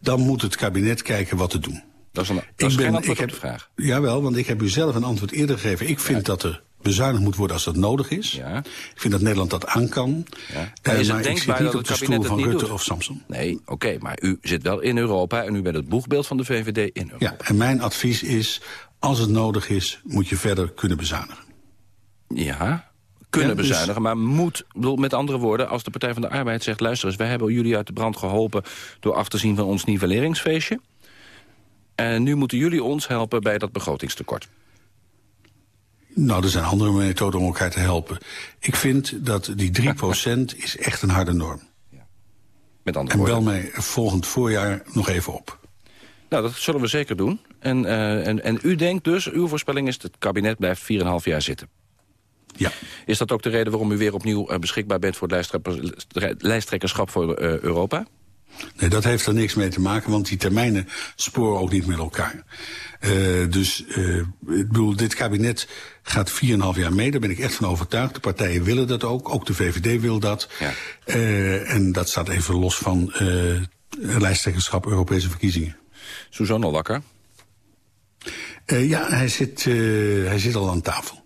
dan moet het kabinet kijken wat te doen. Dat is, een, dat is ben- geen antwoord ik heb- de vraag. Jawel, want ik heb u zelf een antwoord eerder gegeven. Ik vind dat er bezuinigd moet worden als dat nodig is. Ja. Ik vind dat Nederland dat aan kan. Ja. Eh, Maar is het maar ik denkbaar zit niet dat op het de stoel van Rutte doet? of Samson. Nee, oké, maar u zit wel in Europa... en u bent het boegbeeld van de VVD in Europa. Ja, en mijn advies is, als het nodig is, moet je verder kunnen bezuinigen. Ja, kunnen dus- bezuinigen, maar moet... bedoel, met andere woorden, als de Partij van de Arbeid zegt... luister eens, wij hebben jullie uit de brand geholpen... door af te zien van ons nivelleringsfeestje... en nu moeten jullie ons helpen bij dat begrotingstekort. Nou, er zijn andere methoden om elkaar te helpen. Ik vind dat die 3% is echt een harde norm. Met andere En woorden. bel mij volgend voorjaar nog even op. Nou, dat zullen we zeker doen. En, eh, en, en u denkt dus, uw voorspelling is... het kabinet blijft 4,5 jaar zitten. Ja. Is dat ook de reden waarom u weer opnieuw eh, beschikbaar bent... voor het lijsttrekker- lijsttrekkerschap voor eh, Europa? Nee, dat heeft er niks mee te maken, want die termijnen sporen ook niet met elkaar. Uh, dus uh, ik bedoel, dit kabinet gaat 4,5 jaar mee, daar ben ik echt van overtuigd. De partijen willen dat ook, ook de VVD wil dat. Ja. Uh, en dat staat even los van lijsttrekkerschap Europese verkiezingen. Suzanne? Uh, ja, hij zit, hij zit al aan tafel.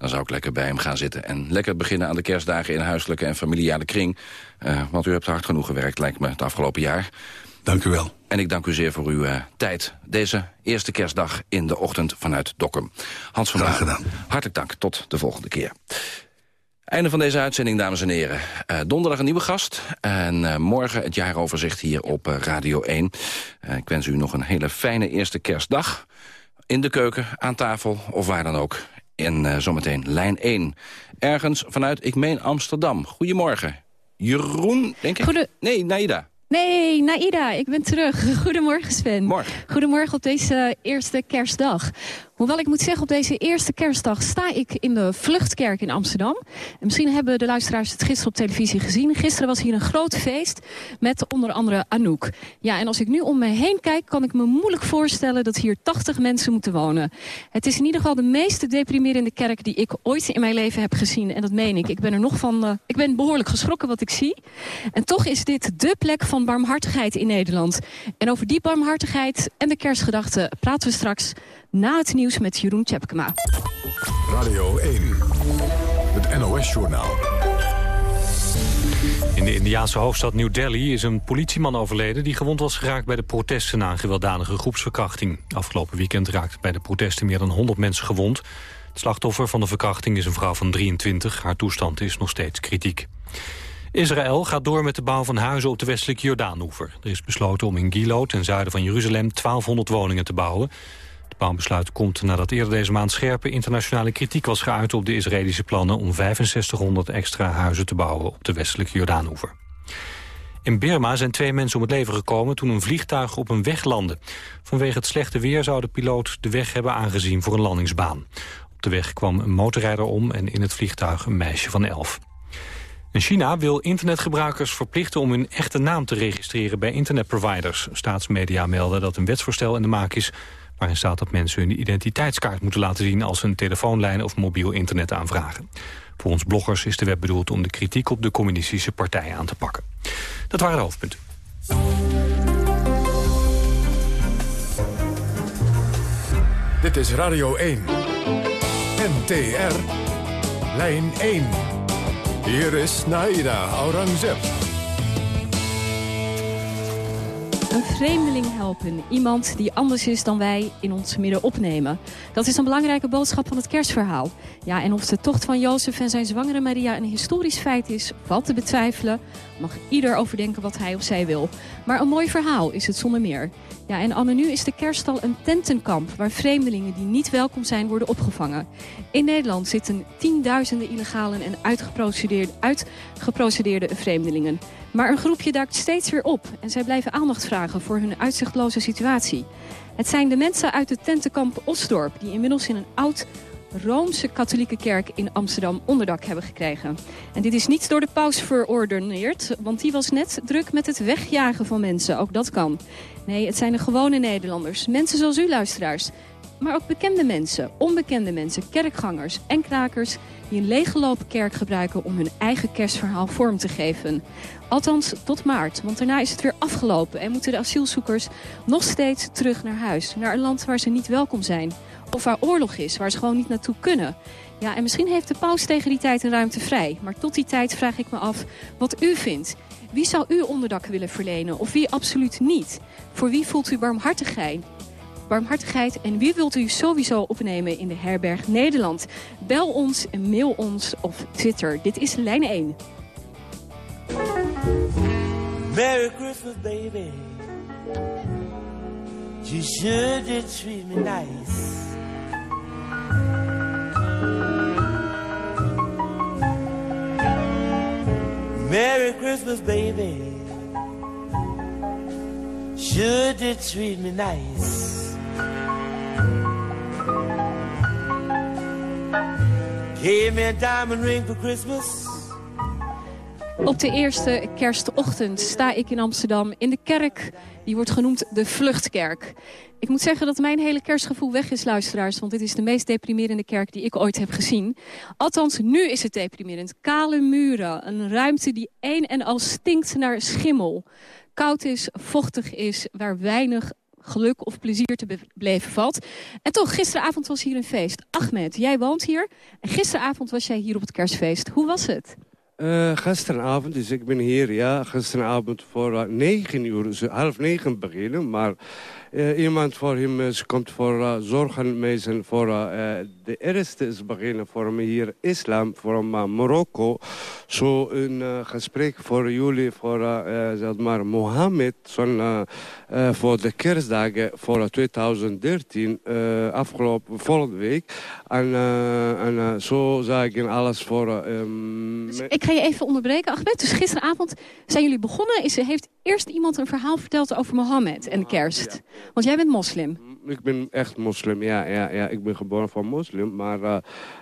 Dan zou ik lekker bij hem gaan zitten en lekker beginnen aan de kerstdagen in huiselijke en familiale kring. Uh, want u hebt hard genoeg gewerkt, lijkt me, het afgelopen jaar. Dank u wel. En ik dank u zeer voor uw uh, tijd. Deze eerste kerstdag in de ochtend vanuit Dokkum. Hans van Graag gedaan. hartelijk dank. Tot de volgende keer. Einde van deze uitzending, dames en heren. Uh, donderdag een nieuwe gast. En uh, morgen het jaaroverzicht hier op uh, Radio 1. ik wens u nog een hele fijne eerste kerstdag. In de keuken, aan tafel of waar dan ook. En zometeen lijn 1. Ergens vanuit, ik meen Amsterdam. Goedemorgen. Jeroen, denk ik? Goede... Nee, Naida. Nee, Naida, ik ben terug. Goedemorgen Sven. Morgen. Goedemorgen op deze eerste kerstdag. Hoewel ik moet zeggen, op deze eerste kerstdag sta ik in de Vluchtkerk in Amsterdam. En misschien hebben de luisteraars het gisteren op televisie gezien. Gisteren was hier een groot feest met onder andere Anouk. Ja, en als ik nu om me heen kijk, kan ik me moeilijk voorstellen dat hier 80 mensen moeten wonen. Het is in ieder geval de meest deprimerende kerk die ik ooit in mijn leven heb gezien. En dat meen ik. Ik ben er nog van, uh, ik ben behoorlijk geschrokken wat ik zie. En toch is dit de plek van barmhartigheid in Nederland. En over die barmhartigheid en de kerstgedachten praten we straks na het nieuws met Jeroen Tjepkema. Radio 1, het NOS-journaal. In de Indiaanse hoofdstad New Delhi is een politieman overleden... die gewond was geraakt bij de protesten na een gewelddadige groepsverkrachting. Afgelopen weekend raakten bij de protesten meer dan 100 mensen gewond. Het slachtoffer van de verkrachting is een vrouw van 23. Haar toestand is nog steeds kritiek. Israël gaat door met de bouw van huizen op de westelijke Jordaanoever. Er is besloten om in Gilo, ten zuiden van Jeruzalem, 1200 woningen te bouwen. Het bouwbesluit komt nadat eerder deze maand scherpe internationale kritiek was geuit op de Israëlische plannen om 6500 extra huizen te bouwen op de westelijke Jordaanoever. In Birma zijn twee mensen om het leven gekomen toen een vliegtuig op een weg landde. Vanwege het slechte weer zou de piloot de weg hebben aangezien voor een landingsbaan. Op de weg kwam een motorrijder om en in het vliegtuig een meisje van elf. China wil internetgebruikers verplichten om hun echte naam te registreren bij internetproviders. Staatsmedia melden dat een wetsvoorstel in de maak is waarin staat dat mensen hun identiteitskaart moeten laten zien... als ze een telefoonlijn of mobiel internet aanvragen. Voor ons bloggers is de web bedoeld om de kritiek op de communistische partij aan te pakken. Dat waren de hoofdpunten. Dit is Radio 1. NTR. Lijn 1. Hier is Naida Aurangzeb. Een vreemdeling helpen. Iemand die anders is dan wij in ons midden opnemen. Dat is een belangrijke boodschap van het kerstverhaal. Ja, en of de tocht van Jozef en zijn zwangere Maria een historisch feit is, valt te betwijfelen. Mag ieder overdenken wat hij of zij wil. Maar een mooi verhaal is het zonder meer. Ja, en anno nu is de kerststal een tentenkamp... waar vreemdelingen die niet welkom zijn worden opgevangen. In Nederland zitten tienduizenden illegale en uitgeprocedeerde, uitgeprocedeerde vreemdelingen. Maar een groepje duikt steeds weer op en zij blijven aandacht vragen voor hun uitzichtloze situatie. Het zijn de mensen uit het tentenkamp Osdorp die inmiddels in een oud Roomse katholieke kerk in Amsterdam onderdak hebben gekregen. En dit is niet door de paus verordeneerd, want die was net druk met het wegjagen van mensen. Ook dat kan. Nee, het zijn de gewone Nederlanders. Mensen zoals u, luisteraars. Maar ook bekende mensen, onbekende mensen, kerkgangers en krakers... die een leeggelopen kerk gebruiken om hun eigen kerstverhaal vorm te geven. Althans, tot maart, want daarna is het weer afgelopen... en moeten de asielzoekers nog steeds terug naar huis. Naar een land waar ze niet welkom zijn. Of waar oorlog is, waar ze gewoon niet naartoe kunnen. Ja, en misschien heeft de paus tegen die tijd een ruimte vrij. Maar tot die tijd vraag ik me af wat u vindt. Wie zou u onderdak willen verlenen of wie absoluut niet? Voor wie voelt u barmhartigheid? Barmhartigheid en wie wilt u sowieso opnemen in de herberg Nederland? Bel ons, mail ons of Twitter. Dit is lijn 1. Merry Christmas, baby. You should treat me nice. Merry Christmas, baby. Should you treat me nice? Diamond ring for Christmas. Op de eerste kerstochtend sta ik in Amsterdam in de kerk. Die wordt genoemd de Vluchtkerk. Ik moet zeggen dat mijn hele kerstgevoel weg is, luisteraars. Want dit is de meest deprimerende kerk die ik ooit heb gezien. Althans, nu is het deprimerend. Kale muren, een ruimte die een en al stinkt naar schimmel. Koud is, vochtig is, waar weinig geluk of plezier te beleven valt. En toch, gisteravond was hier een feest. Ahmed, jij woont hier. En gisteravond was jij hier op het kerstfeest. Hoe was het? Uh, gisteravond, dus ik ben hier, ja, gisteravond voor uh, negen uur, half negen beginnen. Maar iemand voor hem ze komt voor zorgen mezen voor de eerste is beginnen voor me hier islam van Marokko. Zo een gesprek voor jullie voor zeg maar Mohammed zo'n voor de kerstdagen voor 2013 afgelopen volgende week. En, en zo zag ik alles voor... Um, dus ik ga je even onderbreken, Ahmed. Dus gisteravond zijn jullie begonnen. Is, heeft eerst iemand een verhaal verteld over Mohammed en de kerst. Want jij bent moslim. Mm, ik ben echt moslim, ja. ja, ja. Ik ben geboren van moslim. Maar uh,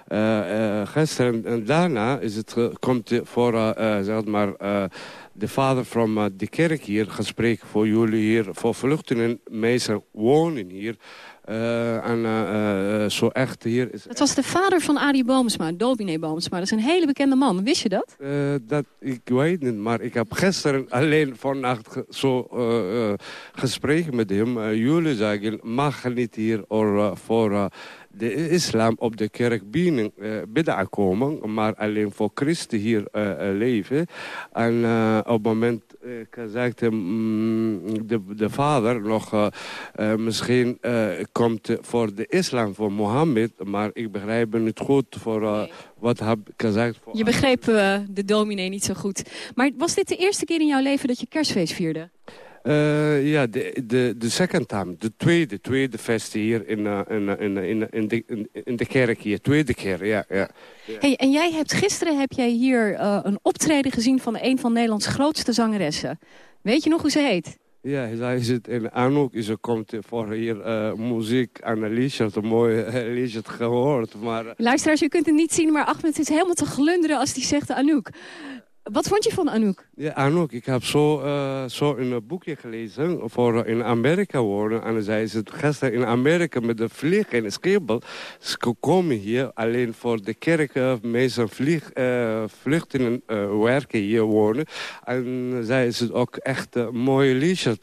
uh, gisteren en daarna is het, komt voor, zeg maar de vader van de kerk hier gesprek voor jullie hier, voor vluchtelingen, mensen wonen hier. Uh, en uh, uh, zo echt hier is... Het was de vader van Arie Boomsma, Dobine Boomsma. Dat is een hele bekende man. Wist je dat? dat ik weet niet, maar ik heb gisteren alleen vannacht zo gesproken met hem. jullie zeggen, mag niet hier or, voor de islam op de kerk binnen, uh, komen, maar alleen voor christen hier uh, leven. En op het moment gezegd, mm, de, de vader nog misschien komt voor de islam, voor Mohammed, maar ik begrijp het niet goed voor... Wat heb ik gezegd? Voor je begreep de dominee niet zo goed. Maar was dit de eerste keer in jouw leven dat je kerstfeest vierde? Uh, ja, de, de, de second time, de tweede, tweede fest hier in, uh, in, in, in, in, de, in, in, de kerk hier. Tweede keer, ja. ja. Hey, en jij hebt gisteren heb jij hier uh, een optreden gezien van een van Nederlands grootste zangeressen. Weet je nog hoe ze heet? Ja, zij zit in Anouk. Ze komt voor hier uh, muziek en liedje, een mooi liedje gehoord. Maar... Luisteraars, u kunt het niet zien, maar Ahmed zit helemaal te glunderen als hij zegt Anouk. Wat vond je van Anouk? Ja, Anouk, ik heb zo, uh, zo een boekje gelezen voor in Amerika wonen. En zij is het gisteren in Amerika met de vlieg en de scheepel. Ze komen hier alleen voor de kerken, mensen vlieg, uh, vluchtelingen uh, werken hier wonen. En zij is het ook echt een mooie liedje.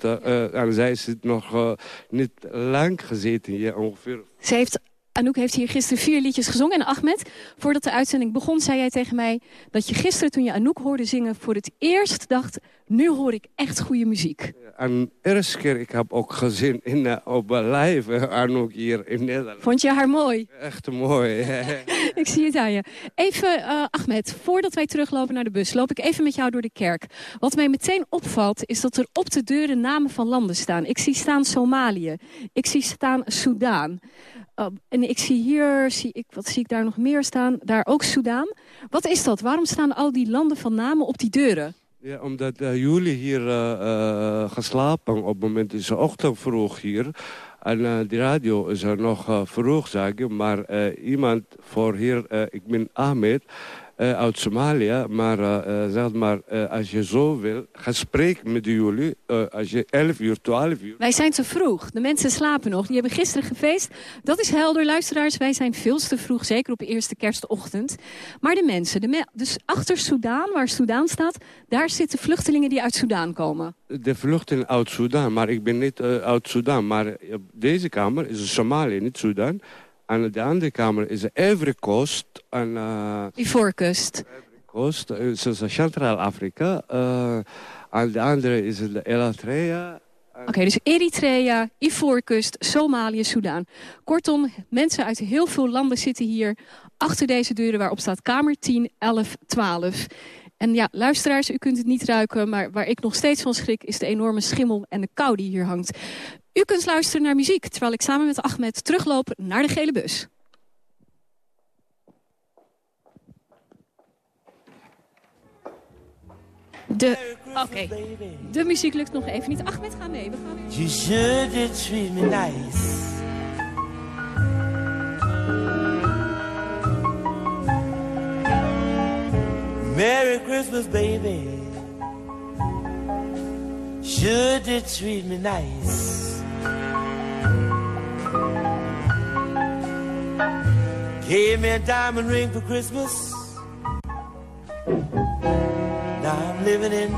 en zij is het nog niet lang gezeten hier ongeveer. Ze heeft Anouk heeft hier gisteren vier liedjes gezongen. En Ahmed, voordat de uitzending begon, zei jij tegen mij... dat je gisteren toen je Anouk hoorde zingen voor het eerst dacht... nu hoor ik echt goede muziek. En eerste keer, ik heb ook gezien in, uh, op live Anouk hier in Nederland. Vond je haar mooi? Echt mooi. ik zie het aan je. Even, uh, Ahmed, voordat wij teruglopen naar de bus... loop ik even met jou door de kerk. Wat mij meteen opvalt, is dat er op de deuren namen van landen staan. Ik zie staan Somalië. Ik zie staan Soudaan. Oh, en ik zie hier, zie ik, wat zie ik daar nog meer staan? Daar ook Soudaan. Wat is dat? Waarom staan al die landen van namen op die deuren? Ja, omdat uh, jullie hier uh, geslapen op het moment is de ochtend vroeg hier. En die radio is er nog vroeg, zeggen. Maar iemand voor hier, ik ben Ahmed... Uh, uit Somalië. Maar uh, zeg maar, als je zo wil, gesprek met jullie. als je 11 uur, 12 uur. Wij zijn te vroeg. De mensen slapen nog. Die hebben gisteren gefeest. Dat is helder, luisteraars. Wij zijn veel te vroeg, zeker op de eerste kerstochtend. Maar de mensen, de me dus achter Soudaan, waar Soudaan staat... daar zitten vluchtelingen die uit Soudaan komen. De vluchtelingen uit Soudaan, maar ik ben niet uit Soudaan. Maar deze kamer is Somalië, niet Soudaan. En de andere kamer is Coast. En, uh, Ivoorkust. Is Centraal-Afrika. Uh, en de andere is de Eritrea. Oké, dus Eritrea, Ivoorkust, Somalië, Soudaan. Kortom, mensen uit heel veel landen zitten hier achter deze deuren waarop staat kamer 10, 11, 12. En ja, luisteraars, u kunt het niet ruiken, maar waar ik nog steeds van schrik is de enorme schimmel en de kou die hier hangt. U kunt luisteren naar muziek, terwijl ik samen met Ahmed terugloop naar de gele bus. De, de muziek lukt nog even niet. Ahmed, ga mee. We gaan weer... You should treat me nice. Merry Christmas, baby. Should you treat me nice? Gave me a diamond ring for Christmas. Now I'm living in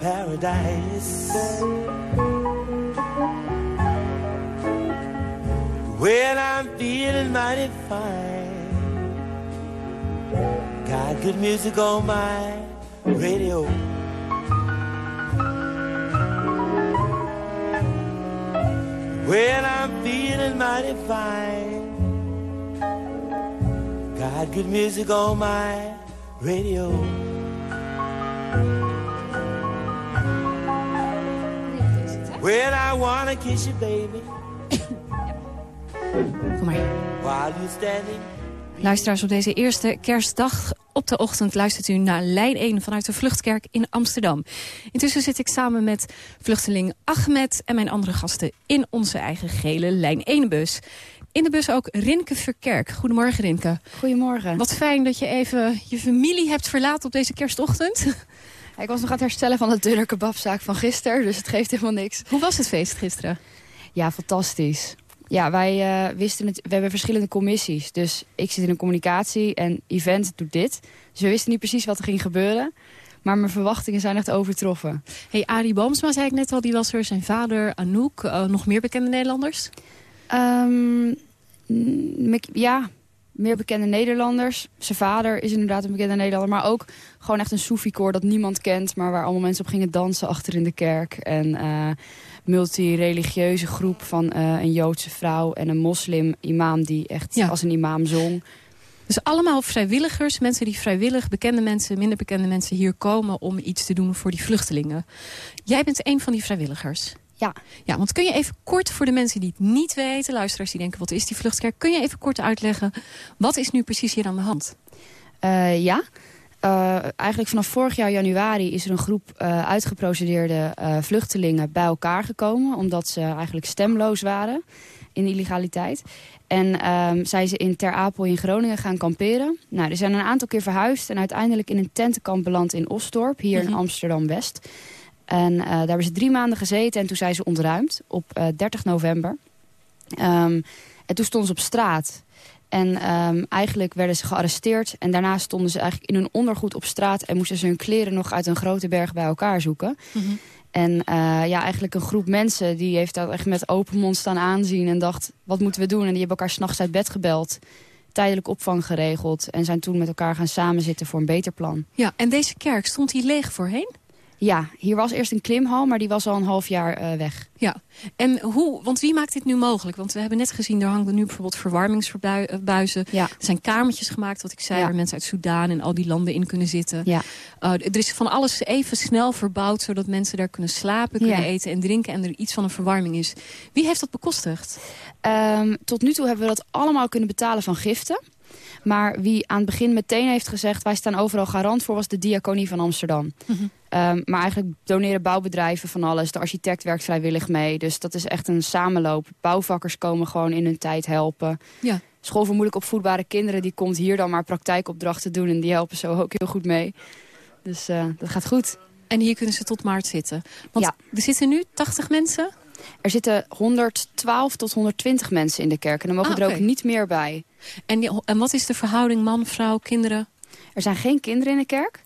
paradise. Well, I'm feeling mighty fine. Got good music on my radio. Well, I'm feeling mighty fine. Got good music on my radio. When I wanna kiss you, baby. Kom maar. While you standing. Luisteraars, op deze eerste kerstdag op de ochtend luistert u naar lijn 1 vanuit de Vluchtkerk in Amsterdam. Intussen zit ik samen met vluchteling Ahmed en mijn andere gasten in onze eigen gele lijn 1 bus. In de bus ook Rinke Verkerk. Goedemorgen Rinke. Goedemorgen. Wat fijn dat je even je familie hebt verlaten op deze kerstochtend. ik was nog aan het herstellen van de dunner kebabzaak van gisteren, dus het geeft helemaal niks. Hoe was het feest gisteren? Ja, fantastisch. Ja, wij uh, wisten het. We hebben verschillende commissies. Dus ik zit in een communicatie en event doet dit. Dus we wisten niet precies wat er ging gebeuren. Maar mijn verwachtingen zijn echt overtroffen. Hey, Arie Boomsma zei ik net al, die was er. Zijn vader, Anouk. Uh, nog meer bekende Nederlanders? Um, ja, meer bekende Nederlanders. Zijn vader is inderdaad een bekende Nederlander. Maar ook gewoon echt een soefiekoor dat niemand kent. Maar waar allemaal mensen op gingen dansen achter in de kerk. En uh, multireligieuze groep van uh, een Joodse vrouw en een moslim-imam die echt ja. als een imam zong. Dus allemaal vrijwilligers, mensen die vrijwillig, bekende mensen, minder bekende mensen hier komen om iets te doen voor die vluchtelingen. Jij bent een van die vrijwilligers. Ja. ja, want kun je even kort voor de mensen die het niet weten, luisteraars die denken wat is die vluchtkerk, kun je even kort uitleggen wat is nu precies hier aan de hand? Uh, ja, uh, eigenlijk vanaf vorig jaar januari is er een groep uh, uitgeprocedeerde vluchtelingen bij elkaar gekomen. Omdat ze eigenlijk stemloos waren in illegaliteit. En um, zijn ze in Ter Apel in Groningen gaan kamperen. Nou, er zijn een aantal keer verhuisd en uiteindelijk in een tentenkamp beland in Osdorp, hier in Amsterdam-West. En daar hebben ze drie maanden gezeten en toen zijn ze ontruimd op 30 november. Um, en toen stonden ze op straat. En um, eigenlijk werden ze gearresteerd. En daarna stonden ze eigenlijk in hun ondergoed op straat... en moesten ze hun kleren nog uit een grote berg bij elkaar zoeken. Mm -hmm. En uh, ja, eigenlijk een groep mensen die heeft dat echt met open mond staan aanzien... en dacht, wat moeten we doen? En die hebben elkaar s'nachts uit bed gebeld tijdelijk opvang geregeld... en zijn toen met elkaar gaan samenzitten voor een beter plan. Ja, en deze kerk, stond die leeg voorheen? Ja, hier was eerst een klimhal, maar die was al een half jaar uh, weg. Ja, en hoe, want wie maakt dit nu mogelijk? Want we hebben net gezien, er hangen nu bijvoorbeeld verwarmingsbuizen. Ja. Er zijn kamertjes gemaakt, wat ik zei, ja. waar mensen uit Soudaan en al die landen in kunnen zitten. Ja. Uh, er is van alles even snel verbouwd, zodat mensen daar kunnen slapen, kunnen eten en drinken. En er iets van een verwarming is. Wie heeft dat bekostigd? Um, tot nu toe hebben we dat allemaal kunnen betalen van giften. Maar wie aan het begin meteen heeft gezegd... wij staan overal garant voor, was de diaconie van Amsterdam. Mm -hmm. Um, maar eigenlijk doneren bouwbedrijven van alles. De architect werkt vrijwillig mee. Dus dat is echt een samenloop. Bouwvakkers komen gewoon in hun tijd helpen. Ja. School voor moeilijk opvoedbare kinderen... die komt hier dan maar praktijkopdrachten doen... en die helpen zo ook heel goed mee. Dus uh, dat gaat goed. En hier kunnen ze tot maart zitten? Want ja. er zitten nu 80 mensen... Er zitten 112 tot 120 mensen in de kerk. En dan mogen ah, er ook niet meer bij. En, die, en wat is de verhouding man, vrouw, kinderen? Er zijn geen kinderen in de kerk.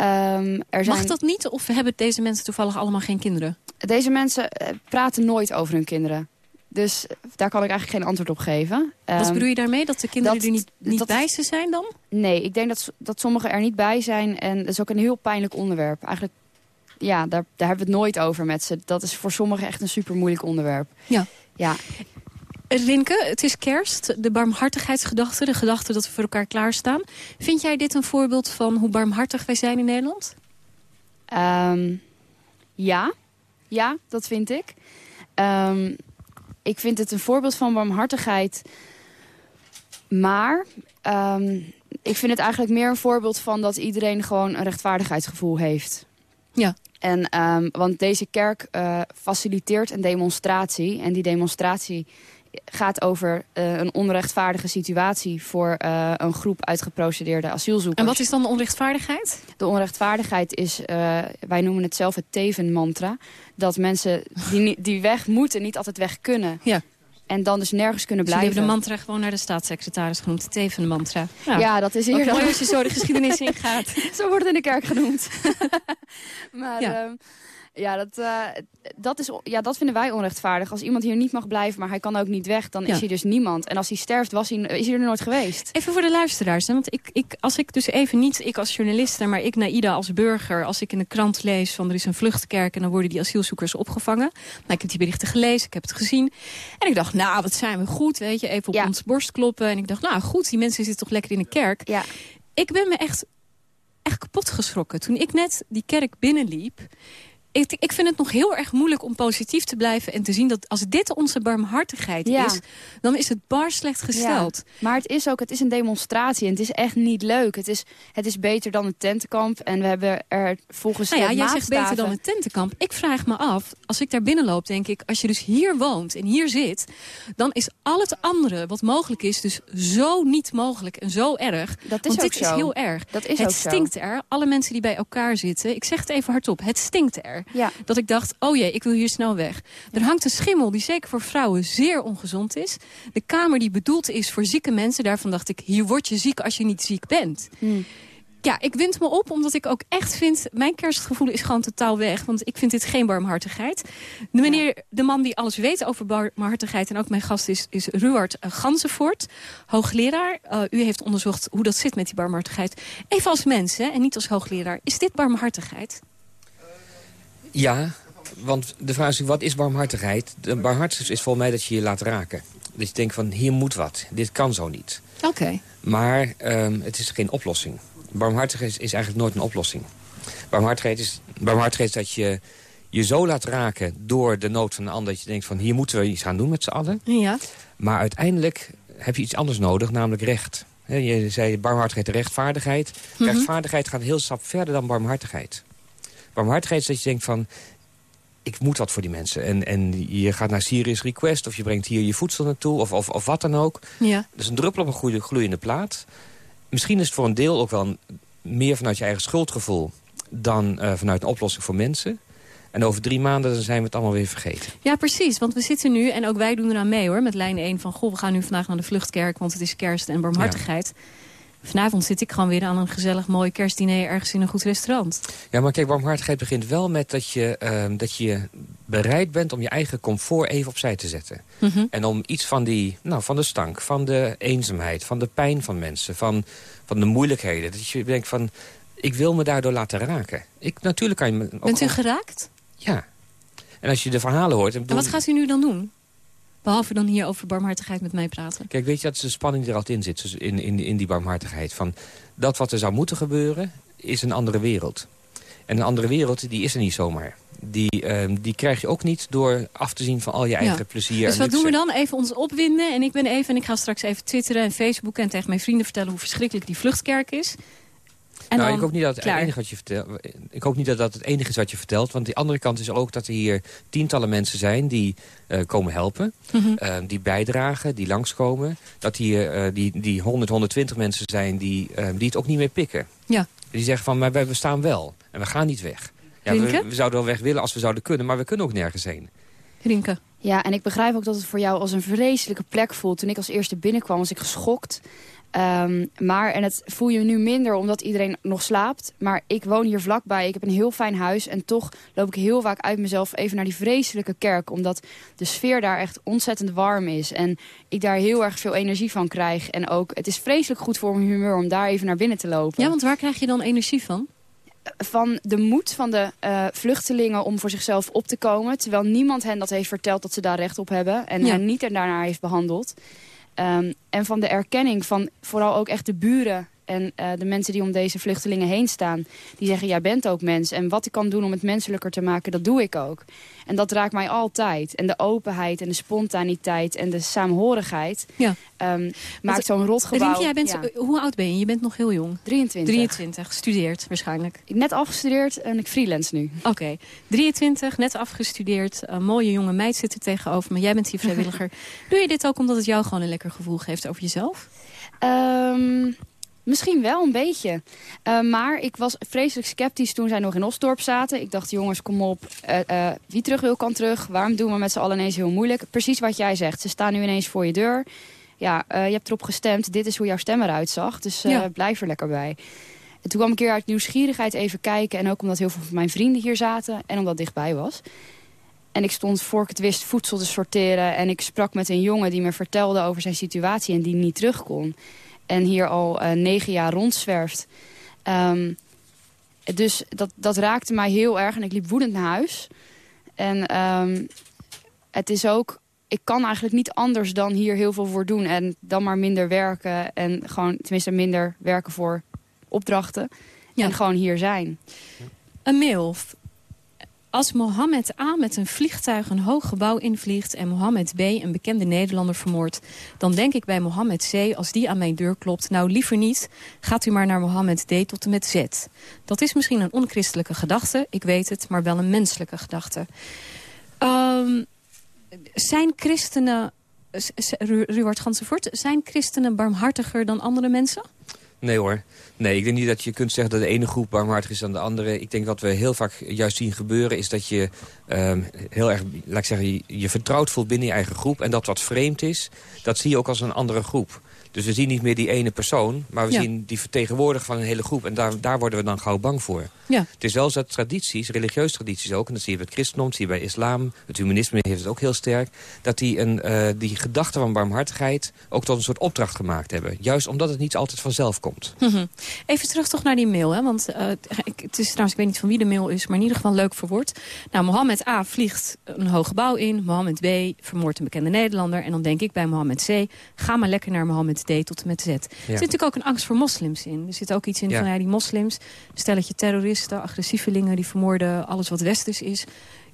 Um, er zijn... Mag dat niet? Of hebben deze mensen toevallig allemaal geen kinderen? Deze mensen uh, praten nooit over hun kinderen. Dus daar kan ik eigenlijk geen antwoord op geven. Wat um, bedoel je daarmee? Dat de kinderen dat, er niet, niet dat, bij ze zijn dan? Nee, ik denk dat, dat sommigen er niet bij zijn. En dat is ook een heel pijnlijk onderwerp. Eigenlijk ja, daar, daar hebben we het nooit over met ze. Dat is voor sommigen echt een super moeilijk onderwerp. Ja. ja. Rinke, het is kerst. De barmhartigheidsgedachte, de gedachte dat we voor elkaar klaarstaan. Vind jij dit een voorbeeld van hoe barmhartig wij zijn in Nederland? Um, ja. Ja, dat vind ik. Um, ik vind het een voorbeeld van barmhartigheid. Maar um, ik vind het eigenlijk meer een voorbeeld van dat iedereen gewoon een rechtvaardigheidsgevoel heeft. Ja. En, want deze kerk uh, faciliteert een demonstratie. En die demonstratie gaat over uh, een onrechtvaardige situatie... voor uh, een groep uitgeprocedeerde asielzoekers. En wat is dan de onrechtvaardigheid? De onrechtvaardigheid is, wij noemen het zelf het teven-mantra... dat mensen die, die weg moeten niet altijd weg kunnen. Ja. En dan dus nergens kunnen dus blijven. Dus hebben de mantra gewoon naar de staatssecretaris genoemd. Het even de mantra. Ja, ja dat is hier dan. als je zo de geschiedenis ingaat. zo wordt het in de kerk genoemd. maar ja. um, Ja dat, uh, dat, is, ja, dat vinden wij onrechtvaardig. Als iemand hier niet mag blijven, maar hij kan ook niet weg... dan is hij dus niemand. En als hij sterft, was hij, is hij er nooit geweest. Even voor de luisteraars. Hè? Want ik, ik, als ik dus even niet, ik als journaliste... maar ik, Naida, als burger, als ik in de krant lees... van er is een vluchtkerk en dan worden die asielzoekers opgevangen. Nou, ik heb die berichten gelezen, ik heb het gezien. En ik dacht, nou, wat zijn we goed, weet je. Even op ons borst kloppen. En ik dacht, nou goed, die mensen zitten toch lekker in de kerk. Ja. Ik ben me echt, echt kapot geschrokken. Toen ik net die kerk binnenliep ik, ik vind het nog heel erg moeilijk om positief te blijven... en te zien dat als dit onze barmhartigheid is... dan is het bar slecht gesteld. Maar het is ook het is een demonstratie en het is echt niet leuk. Het is, het is beter dan een tentenkamp en we hebben er volgens nou ja, Jij zegt beter dan een tentenkamp. Ik vraag me af, als ik daar binnenloop, denk ik... als je dus hier woont en hier zit... dan is al het andere wat mogelijk is dus zo niet mogelijk en zo erg. Dat is Want ook dit is heel erg. Dat is het stinkt er. Alle mensen die bij elkaar zitten... ik zeg het even hardop, het stinkt er. Ja. Dat ik dacht, oh jee, ik wil hier snel weg. Er hangt een schimmel die zeker voor vrouwen zeer ongezond is. De kamer die bedoeld is voor zieke mensen, daarvan dacht ik... hier word je ziek als je niet ziek bent. Hmm. Ja, ik wind me op omdat ik ook echt vind... mijn kerstgevoel is gewoon totaal weg. Want ik vind dit geen barmhartigheid. De meneer, de man die alles weet over barmhartigheid... en ook mijn gast is, is Ruard Ganzenvoort, hoogleraar. Uh, u heeft onderzocht hoe dat zit met die barmhartigheid. Even als mens, hè, en niet als hoogleraar. Is dit barmhartigheid? Ja, want de vraag is, wat is barmhartigheid? De barmhartigheid is volgens mij dat je je laat raken. Dat je denkt van, hier moet wat. Dit kan zo niet. Oké. Maar um, het is geen oplossing. Barmhartigheid is, is eigenlijk nooit een oplossing. Barmhartigheid is, barmhartigheid is dat je je zo laat raken door de nood van een ander... dat je denkt van, hier moeten we iets gaan doen met z'n allen. Ja. Maar uiteindelijk heb je iets anders nodig, namelijk recht. Je zei barmhartigheid en rechtvaardigheid. Mhm. Rechtvaardigheid gaat een heel stap verder dan barmhartigheid. Barmhartigheid is dat je denkt van... ik moet wat voor die mensen. En, en je gaat naar Serious Request of je brengt hier je voedsel naartoe... of, of, of wat dan ook. Ja. Dat is een druppel op een goede, gloeiende plaat. Misschien is het voor een deel ook wel een, meer vanuit je eigen schuldgevoel... dan uh, vanuit een oplossing voor mensen... En over drie maanden dan zijn we het allemaal weer vergeten. Ja, precies. Want we zitten nu, en ook wij doen eraan mee hoor... met lijn 1 van, goh, we gaan nu vandaag naar de vluchtkerk... want het is kerst en barmhartigheid. Ja. Vanavond zit ik gewoon weer aan een gezellig mooi kerstdiner... ergens in een goed restaurant. Ja, maar kijk, barmhartigheid begint wel met dat je, uh, dat je bereid bent... om je eigen comfort even opzij te zetten. Mm -hmm. En om iets van, die, nou, van de stank, van de eenzaamheid... van de pijn van mensen, van, van de moeilijkheden... dat je denkt van, ik wil me daardoor laten raken. Ik, natuurlijk kan je me Bent u geraakt? Ja. En als je de verhalen hoort... En, bedoel... en wat gaat u nu dan doen? Behalve dan hier over barmhartigheid met mij praten. Kijk, weet je, dat is de spanning die er altijd in zit. Dus in, in, in die barmhartigheid. Van dat wat er zou moeten gebeuren, is een andere wereld. En een andere wereld, die is er niet zomaar. Die, uh, die krijg je ook niet door af te zien van al je eigen ja. plezier. Dus wat doen we dan? Even ons opwinden. En ik ben even, en ik ga straks even twitteren en facebooken... en tegen mijn vrienden vertellen hoe verschrikkelijk die vluchtkerk is. En nou, dan ik hoop niet dat het klaar. enige wat je vertelt. Ik hoop niet dat dat het enige is wat je vertelt. Want die andere kant is ook dat er hier tientallen mensen zijn die uh, komen helpen. Mhm. Uh, die bijdragen, die langskomen. Dat hier uh, die, die 100, 120 mensen zijn die, die het ook niet meer pikken. Ja. Die zeggen van, maar wij we staan wel. En we gaan niet weg. Ja, we, Rinke? we zouden wel weg willen als we zouden kunnen. Maar we kunnen ook nergens heen. Rinke. Ja, en ik begrijp ook dat het voor jou als een vreselijke plek voelt. Toen ik als eerste binnenkwam was ik geschokt. Um, maar, en het voel je nu minder omdat iedereen nog slaapt. Maar ik woon hier vlakbij. Ik heb een heel fijn huis. En toch loop ik heel vaak uit mezelf even naar die vreselijke kerk. Omdat de sfeer daar echt ontzettend warm is. En ik daar heel erg veel energie van krijg. En ook, het is vreselijk goed voor mijn humeur om daar even naar binnen te lopen. Ja, want waar krijg je dan energie van? van de moed van de uh, vluchtelingen om voor zichzelf op te komen. Terwijl niemand hen dat heeft verteld dat ze daar recht op hebben. En Ja. hen niet daarnaar heeft behandeld. Um, en van de erkenning van vooral ook echt de buren en uh, de mensen die om deze vluchtelingen heen staan. Die zeggen, jij bent ook mens. En wat ik kan doen om het menselijker te maken, dat doe ik ook. En dat raakt mij altijd. En de openheid en de spontaniteit en de saamhorigheid... Ja. Um, maakt zo'n rotgebouw... Rinke, jij bent, ja. hoe oud ben je? Je bent nog heel jong. 23. 23, gestudeerd waarschijnlijk. Ik net afgestudeerd en ik freelance nu. Oké, okay. 23, net afgestudeerd. Een mooie jonge meid zit er tegenover me. Jij bent hier vrijwilliger. Doe je dit ook omdat het jou gewoon een lekker gevoel geeft over jezelf? Um, Misschien wel een beetje. Uh, maar ik was vreselijk sceptisch toen zij nog in Osdorp zaten. Ik dacht, jongens, kom op. Uh, uh, wie terug wil, kan terug. Waarom doen we met z'n allen ineens heel moeilijk? Precies wat jij zegt. Ze staan nu ineens voor je deur. Ja, je hebt erop gestemd. Dit is hoe jouw stem eruit zag. Dus Ja. blijf er lekker bij. En toen kwam ik hier uit nieuwsgierigheid even kijken. En ook omdat heel veel van mijn vrienden hier zaten. En omdat het dichtbij was. En ik stond voor ik het wist voedsel te sorteren. En ik sprak met een jongen die me vertelde over zijn situatie en die niet terug kon. En hier al uh, negen jaar rondzwerft. Um, dus dat, dat raakte mij heel erg en ik liep woedend naar huis. En um, het is ook, ik kan eigenlijk niet anders dan hier heel veel voor doen. En dan maar minder werken en gewoon, tenminste minder werken voor opdrachten. Ja. En gewoon hier zijn. Een mail als Mohammed A. met een vliegtuig een hoog gebouw invliegt... en Mohammed B. een bekende Nederlander vermoordt... dan denk ik bij Mohammed C. als die aan mijn deur klopt... nou, liever niet, gaat u maar naar Mohammed D. tot en met Z. Dat is misschien een onchristelijke gedachte, ik weet het... maar wel een menselijke gedachte. Um, zijn christenen... Ruward Gansenvoort, zijn christenen barmhartiger dan andere mensen? Nee hoor. Nee, ik denk niet dat je kunt zeggen dat de ene groep barmhartig is dan de andere. Ik denk wat we heel vaak juist zien gebeuren is dat je um, heel erg, laat ik zeggen, je, je vertrouwd voelt binnen je eigen groep. En dat wat vreemd is, dat zie je ook als een andere groep. Dus we zien niet meer die ene persoon, maar we zien die vertegenwoordiger van een hele groep. En daar, daar worden we dan gauw bang voor. Ja. Het is wel zo dat tradities, religieuze tradities ook... en dat zie je bij het christendom, dat zie je bij islam... het humanisme heeft het ook heel sterk... dat die, een, uh, die gedachte van barmhartigheid ook tot een soort opdracht gemaakt hebben. Juist omdat het niet altijd vanzelf komt. Mhm. Even terug toch naar die mail, hè? want uh, het is trouwens, ik weet niet van wie de mail is... maar in ieder geval leuk verwoord. Nou, Mohammed A. vliegt een hoog gebouw in. Mohammed B. vermoordt een bekende Nederlander. En dan denk ik bij Mohammed C. ga maar lekker naar Mohammed D. tot en met Z. Er zit natuurlijk ook een angst voor moslims in. Er zit ook iets in van ja, die moslims, stelletje terroristen terroristen, agressievelingen... die vermoorden alles wat westers is.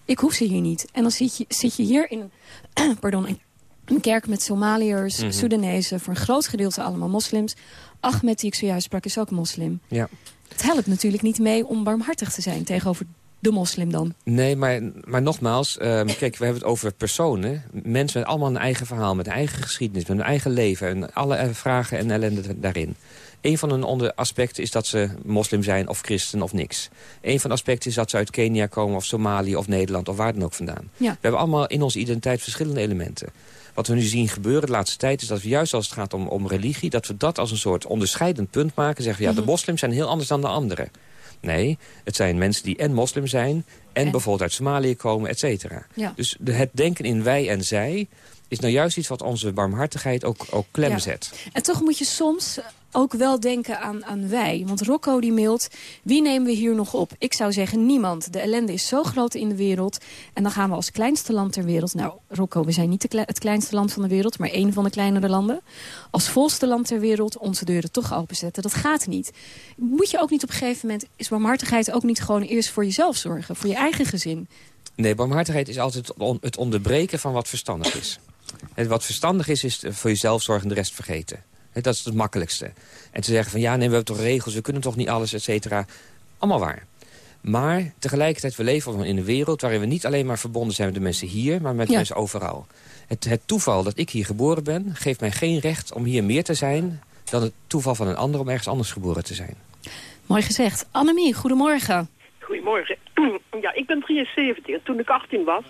Ik hoef ze hier niet. En dan zit je, zit je hier in een, pardon, een kerk met Somaliërs, mm Soedanezen... voor een groot gedeelte allemaal moslims. Ahmed, die ik zojuist sprak, is ook moslim. Ja. Het helpt natuurlijk niet mee om barmhartig te zijn tegenover de moslim dan. Nee, maar, maar nogmaals, um, kijk, we hebben het over personen. Mensen met allemaal een eigen verhaal, met een eigen geschiedenis, met een eigen leven... en alle vragen en ellende daarin. Een van hun aspecten is dat ze moslim zijn of christen of niks. Een van de aspecten is dat ze uit Kenia komen of Somalië of Nederland of waar dan ook vandaan. Ja. We hebben allemaal in onze identiteit verschillende elementen. Wat we nu zien gebeuren de laatste tijd is dat we juist als het gaat om, om religie... dat we dat als een soort onderscheidend punt maken. Zeggen we, ja, de mhm. moslims zijn heel anders dan de anderen. Nee, het zijn mensen die en moslim zijn... en, bijvoorbeeld uit Somalië komen, et cetera. Ja. Dus de, het denken in wij en zij is nou juist iets wat onze barmhartigheid ook, ook klem ja. zet. En toch moet je soms ook wel denken aan, aan wij. Want Rocco die mailt, wie nemen we hier nog op? Ik zou zeggen niemand. De ellende is zo groot in de wereld. En dan gaan we als kleinste land ter wereld... Nou, Rocco, we zijn niet het kleinste land van de wereld... maar één van de kleinere landen. Als volste land ter wereld onze deuren toch openzetten. Dat gaat niet. Moet je ook niet op een gegeven moment... is barmhartigheid ook niet gewoon eerst voor jezelf zorgen? Voor je eigen gezin? Nee, barmhartigheid is altijd het onderbreken van wat verstandig is. En wat verstandig is, is voor jezelf zorgen en de rest vergeten. Dat is het makkelijkste. En te zeggen van ja, nee, we hebben toch regels, we kunnen toch niet alles, et cetera. Allemaal waar. Maar tegelijkertijd, we leven in een wereld waarin we niet alleen maar verbonden zijn met de mensen hier, maar met mensen overal. Het, het toeval dat ik hier geboren ben, geeft mij geen recht om hier meer te zijn dan het toeval van een ander om ergens anders geboren te zijn. Mooi gezegd. Annemie, goedemorgen. Goedemorgen. Ja, ik ben 73 en toen ik 18 was,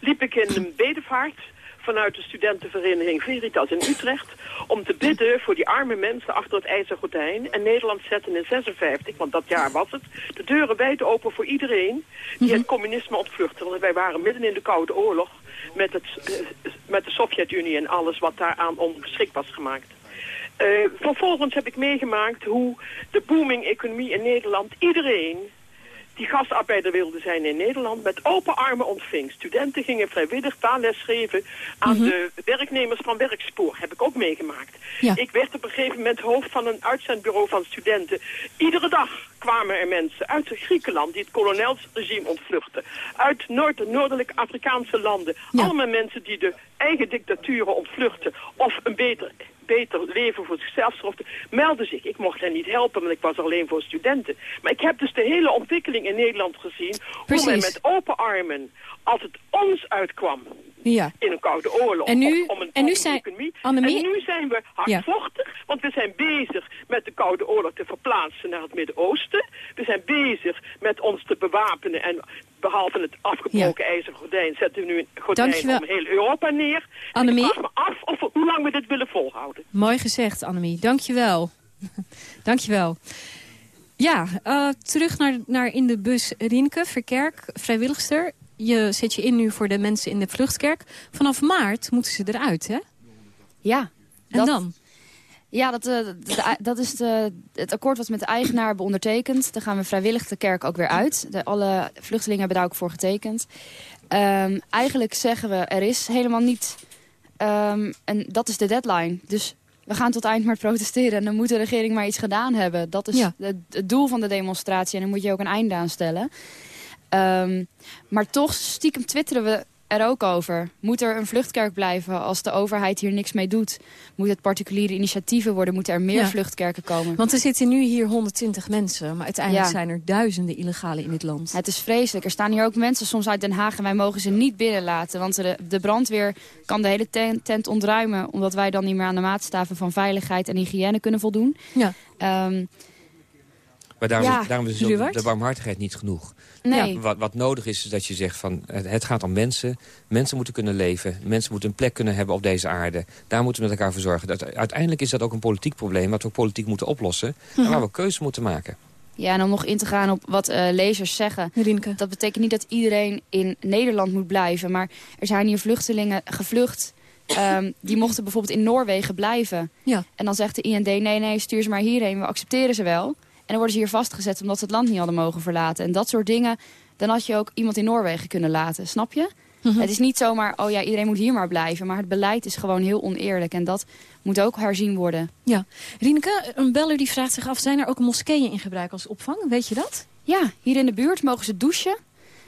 liep ik in een bedevaart vanuit de studentenvereniging Veritas in Utrecht... om te bidden voor die arme mensen achter het ijzeren gordijn. En Nederland zette in 56, want dat jaar was het... de deuren wijd open voor iedereen die mhm. het communisme ontvluchtte. Want wij waren midden in de Koude Oorlog met, het, eh, met de Sovjet-Unie en alles wat daaraan ongeschikt was gemaakt. Uh, vervolgens heb ik meegemaakt hoe de booming-economie in Nederland iedereen die gastarbeider wilde zijn in Nederland met open armen ontving. Studenten gingen vrijwillig taalles geven aan mhm. de werknemers van Werkspoor. Heb ik ook meegemaakt. Ik werd op een gegeven moment hoofd van een uitzendbureau van studenten. Iedere dag kwamen er mensen uit Griekenland die het kolonelsregime ontvluchten. Uit noord noordelijke Afrikaanse landen. Allemaal mensen die de eigen dictaturen ontvluchten. Of een beter beter leven voor zichzelf zochten, melden zich. Ik mocht hen niet helpen, want ik was alleen voor studenten. Maar ik heb dus de hele ontwikkeling in Nederland gezien. Hoe men met open armen, als het ons uitkwam, ja. in een koude oorlog. En nu, om een en nu, zijn, economie. En nu zijn we hardvochtig, want we zijn bezig met de koude oorlog te verplaatsen naar het Midden-Oosten. We zijn bezig met ons te bewapenen en behalve het afgebroken ja. ijzeren gordijn zetten we nu een gordijn Dankjewel. om heel Europa neer. Annemie? ik vraag me af of, hoe lang we dit willen volhouden. Mooi gezegd, Annemie. Dankjewel. Dankjewel. Ja, uh, terug naar, naar in de bus Rienke, Verkerk, vrijwilligster. Je zet je in nu voor de mensen in de vluchtkerk. Vanaf maart moeten ze eruit, hè? Ja. En dat, dan? Ja, dat, uh, de, dat is de, het akkoord wat met de eigenaar hebben ondertekend. Dan gaan we vrijwillig de kerk ook weer uit. De, alle vluchtelingen hebben daar ook voor getekend. Um, eigenlijk zeggen we, er is helemaal niet... Um, en dat is de deadline. Dus we gaan tot eind maart protesteren. En dan moet de regering maar iets gedaan hebben. Dat is Ja. het, het doel van de demonstratie. En dan moet je ook een einde aan stellen. Ehm, maar toch, stiekem twitteren we er ook over. Moet er een vluchtkerk blijven als de overheid hier niks mee doet? Moet het particuliere initiatieven worden? Moeten er meer Ja. vluchtkerken komen? Want er zitten nu hier 120 mensen. Maar uiteindelijk Ja. zijn er duizenden illegalen in dit land. Het is vreselijk. Er staan hier ook mensen soms uit Den Haag en wij mogen ze niet binnenlaten. Want de, de brandweer kan de hele tent, tent ontruimen... omdat wij dan niet meer aan de maatstaven van veiligheid en hygiëne kunnen voldoen. Ja. Ehm, Maar daarom, Ja, daarom is de barmhartigheid niet genoeg. Nee. Wat, wat nodig is, is dat je zegt van het, gaat om mensen. Mensen moeten kunnen leven. Mensen moeten een plek kunnen hebben op deze aarde. Daar moeten we met elkaar voor zorgen. Dat, uiteindelijk is dat ook een politiek probleem... wat we ook politiek moeten oplossen. En waar we keuzes moeten maken. Ja, en om nog in te gaan op wat eh, lezers zeggen. Dat betekent niet dat iedereen in Nederland moet blijven. Maar er zijn hier vluchtelingen gevlucht. ehm, die mochten bijvoorbeeld in Noorwegen blijven. Ja. En dan zegt de IND, nee, nee, stuur ze maar hierheen. We accepteren ze wel. En dan worden ze hier vastgezet omdat ze het land niet hadden mogen verlaten. En dat soort dingen, dan had je ook iemand in Noorwegen kunnen laten. Snap je? Het is niet zomaar, oh ja, iedereen moet hier maar blijven. Maar het beleid is gewoon heel oneerlijk. En dat moet ook herzien worden. Ja. Rieneke, een beller die vraagt zich af... zijn er ook moskeeën in gebruik als opvang? Weet je dat? Ja, hier in de buurt mogen ze douchen.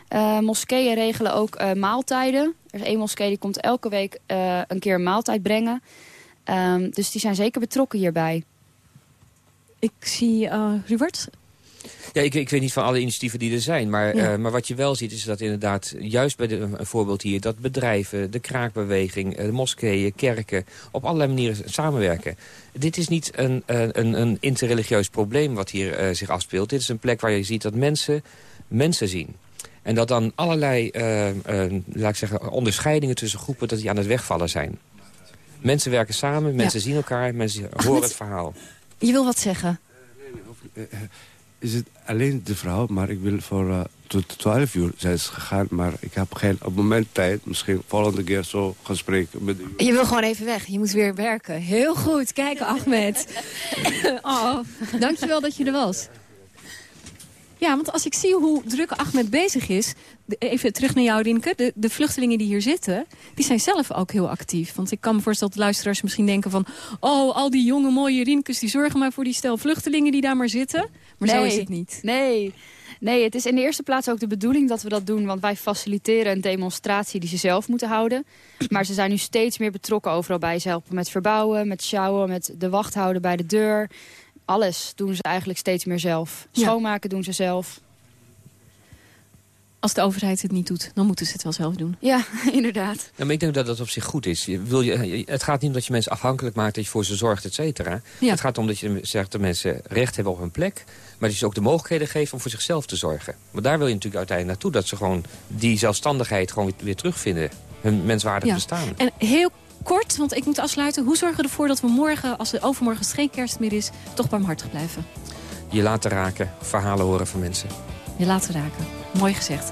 Eh, moskeeën regelen ook eh, maaltijden. Er is één moskee die komt elke week eh, een keer een maaltijd brengen. Ehm, dus die zijn zeker betrokken hierbij. Ik zie uh. Ja, ik, ik weet niet van alle initiatieven die er zijn. Maar, Ja. eh, maar wat je wel ziet is dat inderdaad, juist bij de, een voorbeeld hier... dat bedrijven, de kraakbeweging, eh, de moskeeën, kerken... op allerlei manieren samenwerken. Dit is niet een, een, een- interreligieus probleem wat hier zich afspeelt. Dit is een plek waar je ziet dat mensen mensen zien. En dat dan allerlei, laat ik zeggen, onderscheidingen tussen groepen... dat die aan het wegvallen zijn. Mensen werken samen, mensen zien elkaar, mensen horen het verhaal. Je wil wat zeggen? is het alleen de vrouw, maar ik wil voor eh, tot 12 uur zijn ze gegaan. Maar ik heb geen op het moment tijd. Misschien volgende keer zo gesprek met u. Je wil gewoon even weg. Je moet weer werken. Heel goed. Kijk, Ahmed. oh, dankjewel dat je er was. Ja, want als ik zie hoe druk Ahmed bezig is... even terug naar jou, Rinke. De, de vluchtelingen die hier zitten, die zijn zelf ook heel actief. Want ik kan me voorstellen dat luisteraars misschien denken van... oh, al die jonge mooie Rinkes die zorgen maar voor die stel vluchtelingen die daar maar zitten. Maar zo is het niet. Nee. Nee, het is in de eerste plaats ook de bedoeling dat we dat doen. Want wij faciliteren een demonstratie die ze zelf moeten houden. Maar ze zijn nu steeds meer betrokken overal bij. Ze helpen met verbouwen, met sjouwen, met de wacht houden bij de deur. Alles doen ze eigenlijk steeds meer zelf. Ja. Schoonmaken doen ze zelf. Als de overheid het niet doet, dan moeten ze het wel zelf doen. Ja, inderdaad. Ja, maar ik denk dat dat op zich goed is. Je, wil je, het gaat niet om dat je mensen afhankelijk maakt, dat je voor ze zorgt, et cetera. Ja. Het gaat om dat je zegt dat mensen recht hebben op een plek... maar dat je ze ook de mogelijkheden geeft om voor zichzelf te zorgen. Maar daar wil je natuurlijk uiteindelijk naartoe... dat ze gewoon die zelfstandigheid gewoon weer, weer terugvinden. Hun menswaardig Ja. bestaan. En heel kort, want ik moet afsluiten. Hoe zorgen we ervoor dat we morgen, als er overmorgen geen kerst meer is... toch barmhartig blijven? Je laten raken, verhalen horen van mensen. Je laten raken. Mooi gezegd.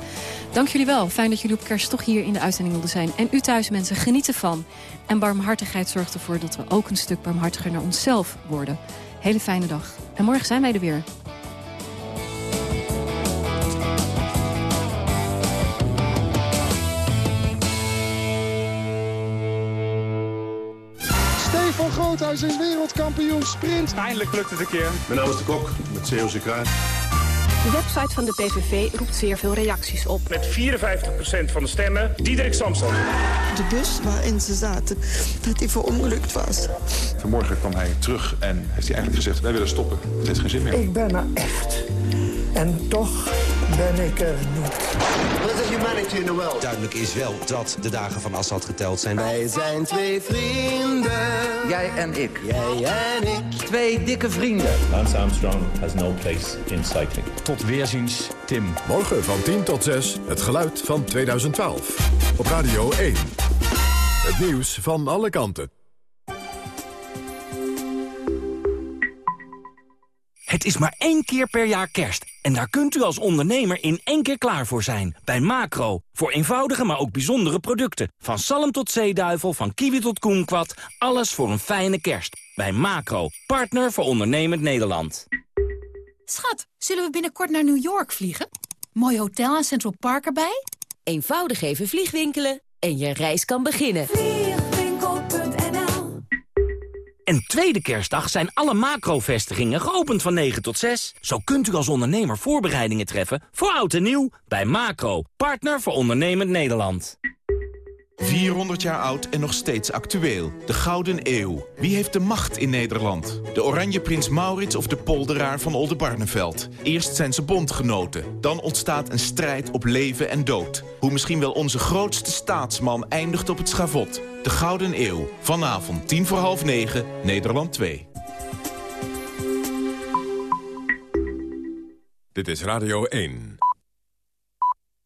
Dank jullie wel. Fijn dat jullie op kerst toch hier in de uitzending wilden zijn. En u thuis mensen, geniet ervan. En barmhartigheid zorgt ervoor dat we ook een stuk barmhartiger naar onszelf worden. Hele fijne dag. En morgen zijn wij er weer. Groothuis is wereldkampioen sprint. Eindelijk lukt het een keer. Mijn naam is de Kok, met Zeeuwse Kruid. De website van de PVV roept zeer veel reacties op. Met 54% van de stemmen, Diederik Samson. De bus waarin ze zaten, dat die verongelukt was. Vanmorgen kwam hij terug en heeft hij eigenlijk gezegd... wij willen stoppen, het heeft geen zin meer. Ik ben er echt. En toch ben ik er niet. What is humanity in the world? Duidelijk is wel dat de dagen van Assad geteld zijn. Wij zijn twee vrienden. Jij en ik. Jij en ik. Twee dikke vrienden. Lance Armstrong has no place in cycling. Tot weerziens, Tim. Morgen van 10 tot 6, het geluid van 2012. Op Radio 1. Het nieuws van alle kanten. Het is maar één keer per jaar kerst. En daar kunt u als ondernemer in één keer klaar voor zijn. Bij Macro. Voor eenvoudige, maar ook bijzondere producten. Van zalm tot zeeduivel, van kiwi tot koenkwad. Alles voor een fijne kerst. Bij Macro. Partner voor ondernemend Nederland. Schat, zullen we binnenkort naar New York vliegen? Mooi hotel en Central Park erbij? Eenvoudig even vliegwinkelen en je reis kan beginnen. En tweede kerstdag zijn alle macro-vestigingen geopend van 9 tot 6. Zo kunt u als ondernemer voorbereidingen treffen voor oud en nieuw. Bij Macro, partner voor ondernemend Nederland. 400 jaar oud en nog steeds actueel. De Gouden Eeuw. Wie heeft de macht in Nederland? De Oranje Prins Maurits of de polderaar van Oldenbarneveld? Eerst zijn ze bondgenoten. Dan ontstaat een strijd op leven en dood. Hoe misschien wel onze grootste staatsman eindigt op het schavot. De Gouden Eeuw. Vanavond 10 voor half 9, Nederland 2. Dit is Radio 1.